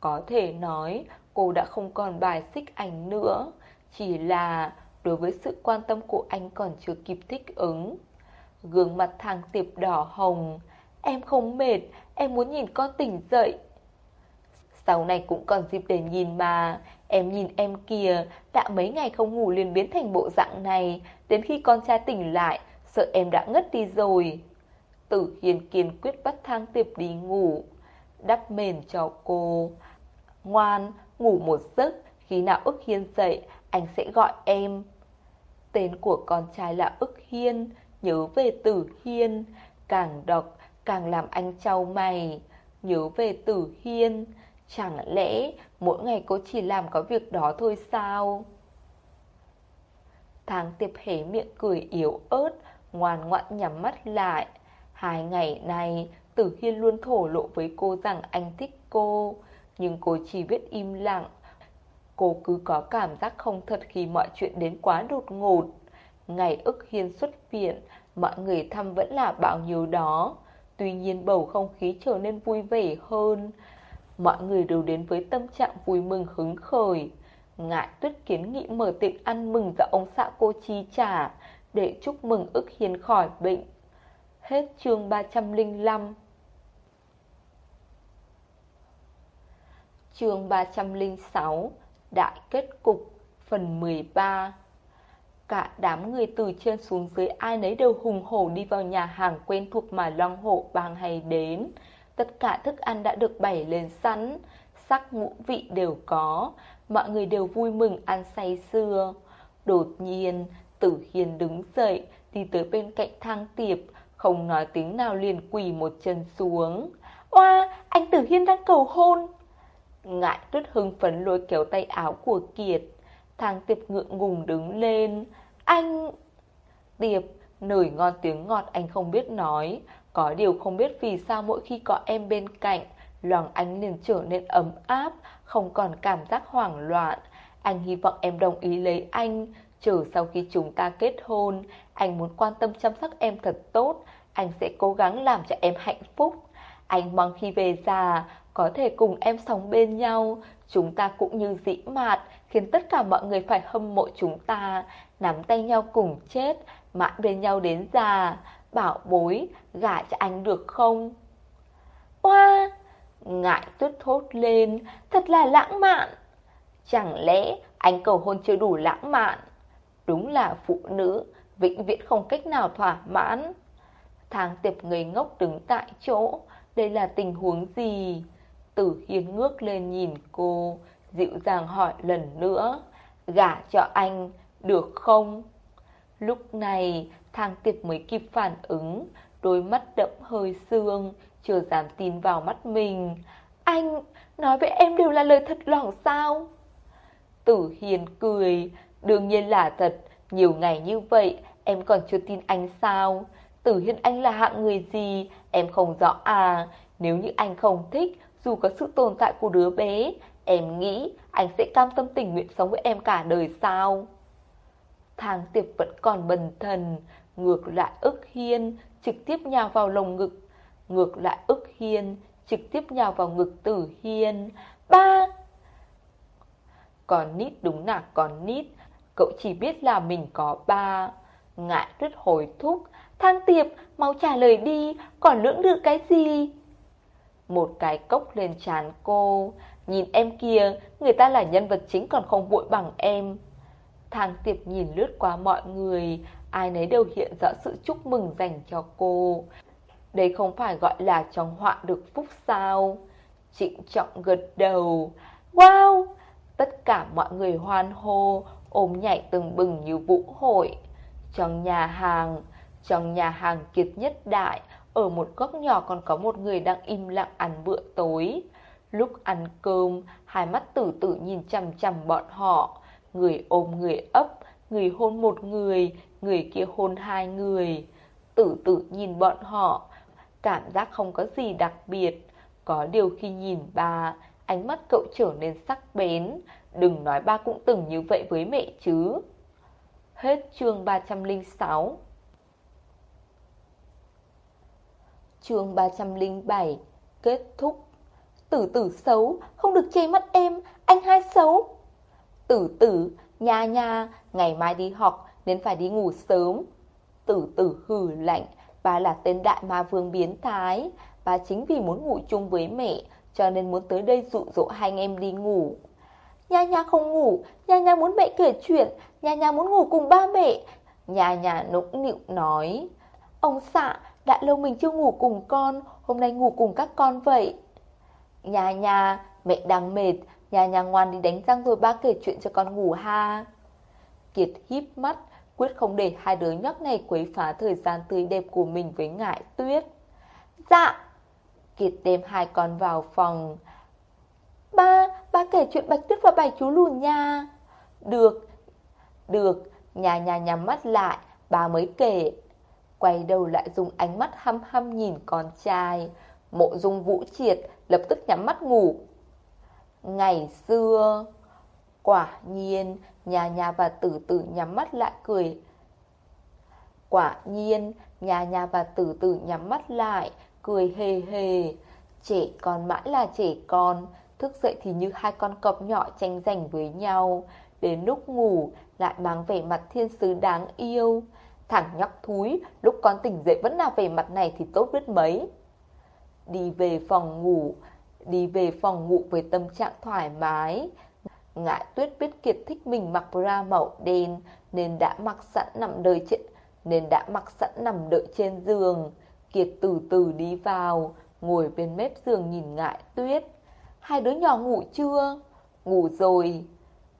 Có thể nói, cô đã không còn bài xích anh nữa. Chỉ là đối với sự quan tâm của anh còn chưa kịp thích ứng. Gương mặt thang tiệp đỏ hồng. Em không mệt, em muốn nhìn con tỉnh dậy. Sau này cũng còn dịp để nhìn mà, em nhìn em kìa, đã mấy ngày không ngủ liền biến thành bộ dạng này, đến khi con trai tỉnh lại, sợ em đã ngất đi rồi. Tử Hiền kiên quyết bắt thang tiệp đi ngủ, đắp mền cho cô. Ngoan, ngủ một giấc, khi nào ức hiên dậy, anh sẽ gọi em. Tên của con trai là ức hiên, nhớ về tử hiên, càng đọc càng làm anh trao mày. Nhớ về tử hiên, chẳng lẽ mỗi ngày cô chỉ làm có việc đó thôi sao? Tháng tiệp hé miệng cười yếu ớt, ngoan ngoãn nhắm mắt lại. Hai ngày này, Tử Hiên luôn thổ lộ với cô rằng anh thích cô, nhưng cô chỉ biết im lặng. Cô cứ có cảm giác không thật khi mọi chuyện đến quá đột ngột. Ngày ức Hiên xuất viện, mọi người thăm vẫn là bao nhiêu đó. Tuy nhiên bầu không khí trở nên vui vẻ hơn. Mọi người đều đến với tâm trạng vui mừng hứng khởi. Ngại tuyết kiến nghị mở tiệc ăn mừng do ông xã cô chi trả để chúc mừng ức hiền khỏi bệnh. Hết chương 305 Chương 306 Đại kết cục Phần 13 Cả đám người từ trên xuống dưới ai nấy đều hùng hổ đi vào nhà hàng quen thuộc mà Long Hổ bang hay đến. Tất cả thức ăn đã được bày lên sẵn, sắc ngũ vị đều có, mọi người đều vui mừng ăn say sưa. Đột nhiên, Tử Hiền đứng dậy, đi tới bên cạnh thang tiệp, không nói tiếng nào liền quỳ một chân xuống. Oa, anh Tử Hiên đang cầu hôn. Ngại tuyết hưng phấn lôi kéo tay áo của Kiệt. Thang tiệp ngượng ngùng đứng lên. Anh... Tiệp, nổi ngon tiếng ngọt anh không biết nói. Có điều không biết vì sao mỗi khi có em bên cạnh, lòng anh liền trở nên ấm áp, không còn cảm giác hoảng loạn. Anh hy vọng em đồng ý lấy anh, chờ sau khi chúng ta kết hôn, anh muốn quan tâm chăm sóc em thật tốt, anh sẽ cố gắng làm cho em hạnh phúc. Anh mong khi về già, có thể cùng em sống bên nhau, chúng ta cũng như dĩ mạt, khiến tất cả mọi người phải hâm mộ chúng ta, nắm tay nhau cùng chết, mãi bên nhau đến già. Bảo bối, gả cho anh được không? Oa! Ngại tuyết thốt lên, thật là lãng mạn. Chẳng lẽ anh cầu hôn chưa đủ lãng mạn? Đúng là phụ nữ, vĩnh viễn không cách nào thỏa mãn. Thang tiệp người ngốc đứng tại chỗ, đây là tình huống gì? Tử Hiên ngước lên nhìn cô, dịu dàng hỏi lần nữa, gả cho anh, được không? Lúc này, thang tiệp mới kịp phản ứng, đôi mắt đẫm hơi sương, chưa dám tin vào mắt mình. Anh, nói với em đều là lời thật lòng sao? Tử Hiền cười, đương nhiên là thật, nhiều ngày như vậy, em còn chưa tin anh sao? Tử Hiên anh là hạng người gì, em không rõ à, nếu như anh không thích, dù có sự tồn tại của đứa bé, em nghĩ anh sẽ cam tâm tình nguyện sống với em cả đời sao? Thang tiệp vẫn còn bần thần, ngược lại ức hiên, trực tiếp nhào vào lồng ngực. Ngược lại ức hiên, trực tiếp nhào vào ngực tử hiên. Ba! Còn nít đúng là còn nít, cậu chỉ biết là mình có ba. Ngại rất hồi thúc, thang tiệp, mau trả lời đi, còn lưỡng được cái gì? Một cái cốc lên chán cô, nhìn em kia, người ta là nhân vật chính còn không vội bằng em. Thang tiệp nhìn lướt qua mọi người, ai nấy đều hiện rõ sự chúc mừng dành cho cô. Đây không phải gọi là trong họa được phúc sao? Trịnh trọng gật đầu. Wow! Tất cả mọi người hoan hô, ôm nhảy từng bừng như vũ hội. Trong nhà hàng, trong nhà hàng kiệt nhất đại, ở một góc nhỏ còn có một người đang im lặng ăn bữa tối. Lúc ăn cơm, hai mắt tử tử nhìn chằm chằm bọn họ. Người ôm người ấp, người hôn một người, người kia hôn hai người. Tử tử nhìn bọn họ, cảm giác không có gì đặc biệt. Có điều khi nhìn bà, ánh mắt cậu trở nên sắc bén. Đừng nói ba cũng từng như vậy với mẹ chứ. Hết chương 306 Chương 307 Kết thúc Tử tử xấu, không được che mắt em, anh hai xấu. Tử tử, nha nha, ngày mai đi học nên phải đi ngủ sớm. Tử tử hừ lạnh, bà là tên đại ma vương biến thái. Bà chính vì muốn ngủ chung với mẹ, cho nên muốn tới đây dụ dỗ hai anh em đi ngủ. Nha nha không ngủ, nha nha muốn mẹ kể chuyện, nha nha muốn ngủ cùng ba mẹ. Nha nha nũng nịu nói, ông xạ, đã lâu mình chưa ngủ cùng con, hôm nay ngủ cùng các con vậy. Nha nha, mẹ đang mệt, nha nha ngoan đi đánh răng rồi ba kể chuyện cho con ngủ ha. Kiệt híp mắt, quyết không để hai đứa nhóc này quấy phá thời gian tươi đẹp của mình với ngại tuyết. Dạ! Kiệt đem hai con vào phòng. Ba, ba kể chuyện Bạch Tuyết và bài chú lùn nha. Được, được, nhà nhà nhắm mắt lại, bà mới kể. Quay đầu lại dùng ánh mắt hăm hăm nhìn con trai. Mộ dung vũ triệt lập tức nhắm mắt ngủ. Ngày xưa, quả nhiên, nhà nhà và tử tử nhắm mắt lại cười. Quả nhiên, nhà nhà và tử tử nhắm mắt lại, cười hề hề. Trẻ con mãi là trẻ con, thức dậy thì như hai con cọp nhỏ tranh giành với nhau. Đến lúc ngủ, lại mang vẻ mặt thiên sứ đáng yêu. Thằng nhóc thúi, lúc con tỉnh dậy vẫn là vẻ mặt này thì tốt biết mấy. Đi về phòng ngủ, đi về phòng ngủ với tâm trạng thoải mái. Ngại tuyết biết Kiệt thích mình mặc bra màu đen nên đã mặc sẵn nằm đợi trên nên đã mặc sẵn nằm đợi trên giường. Kiệt từ từ đi vào, ngồi bên mép giường nhìn ngại tuyết. Hai đứa nhỏ ngủ chưa? Ngủ rồi.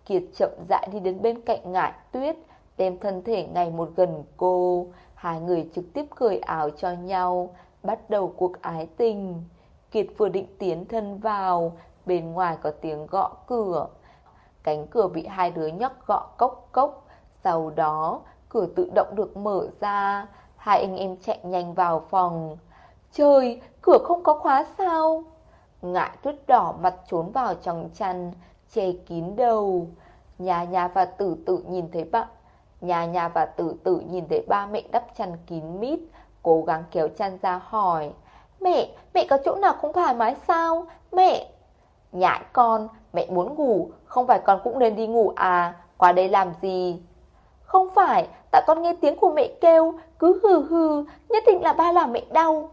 Kiệt chậm rãi đi đến bên cạnh Ngải tuyết, đem thân thể ngày một gần cô. Hai người trực tiếp cười ảo cho nhau, bắt đầu cuộc ái tình. Kiệt vừa định tiến thân vào, bên ngoài có tiếng gõ cửa. Cánh cửa bị hai đứa nhóc gõ cốc cốc, sau đó cửa tự động được mở ra. Hai anh em chạy nhanh vào phòng. Trời, cửa không có khóa sao? Ngại tuyết đỏ mặt trốn vào trong chăn, che kín đầu. Nhà nhà và tử tử nhìn thấy bạn. Nhà nhà và tử tử nhìn thấy ba mẹ đắp chăn kín mít, cố gắng kéo chăn ra hỏi. Mẹ, mẹ có chỗ nào không thoải mái sao? Mẹ! Nhãi con, mẹ muốn ngủ, không phải con cũng nên đi ngủ à? Qua đây làm gì? Không phải, tại con nghe tiếng của mẹ kêu, cứ hừ hừ, nhất định là ba làm mẹ đau.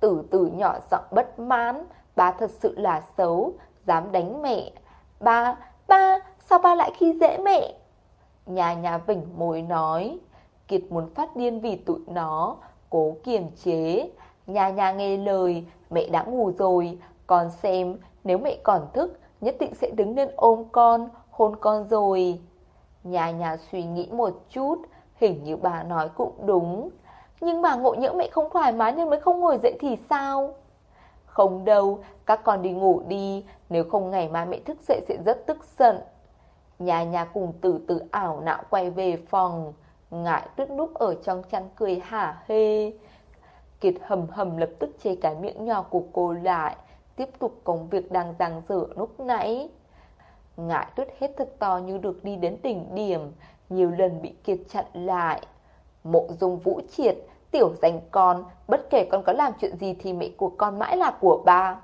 Tử tử nhỏ giọng bất mãn, ba thật sự là xấu, dám đánh mẹ. Ba, ba, sao ba lại khi dễ mẹ? Nhà nhà vỉnh môi nói, Kiệt muốn phát điên vì tụi nó, cố kiềm chế. Nhà nhà nghe lời, mẹ đã ngủ rồi, con xem, nếu mẹ còn thức, nhất định sẽ đứng lên ôm con, hôn con rồi. Nhà nhà suy nghĩ một chút, hình như bà nói cũng đúng. Nhưng mà ngộ nhỡ mẹ không thoải mái nên mới không ngồi dậy thì sao? Không đâu, các con đi ngủ đi, nếu không ngày mai mẹ thức dậy sẽ rất tức giận. Nhà nhà cùng từ từ ảo não quay về phòng, ngại tuyết núp ở trong chăn cười hả hê. Kiệt hầm hầm lập tức chê cái miệng nhỏ của cô lại, tiếp tục công việc đang giằng dở lúc nãy. Ngại tuyết hết thật to như được đi đến đỉnh điểm, nhiều lần bị Kiệt chặn lại. Mộ dung vũ triệt, tiểu dành con, bất kể con có làm chuyện gì thì mẹ của con mãi là của ba.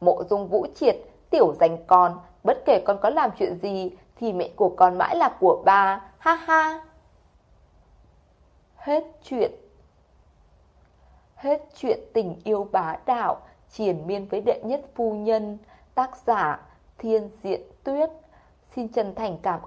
Mộ dung vũ triệt, tiểu dành con, bất kể con có làm chuyện gì thì mẹ của con mãi là của ba, ha ha. Hết chuyện Hết chuyện tình yêu bá đạo, triển miên với đệ nhất phu nhân, tác giả Thiên Diện Tuyết. Xin chân thành cảm ơn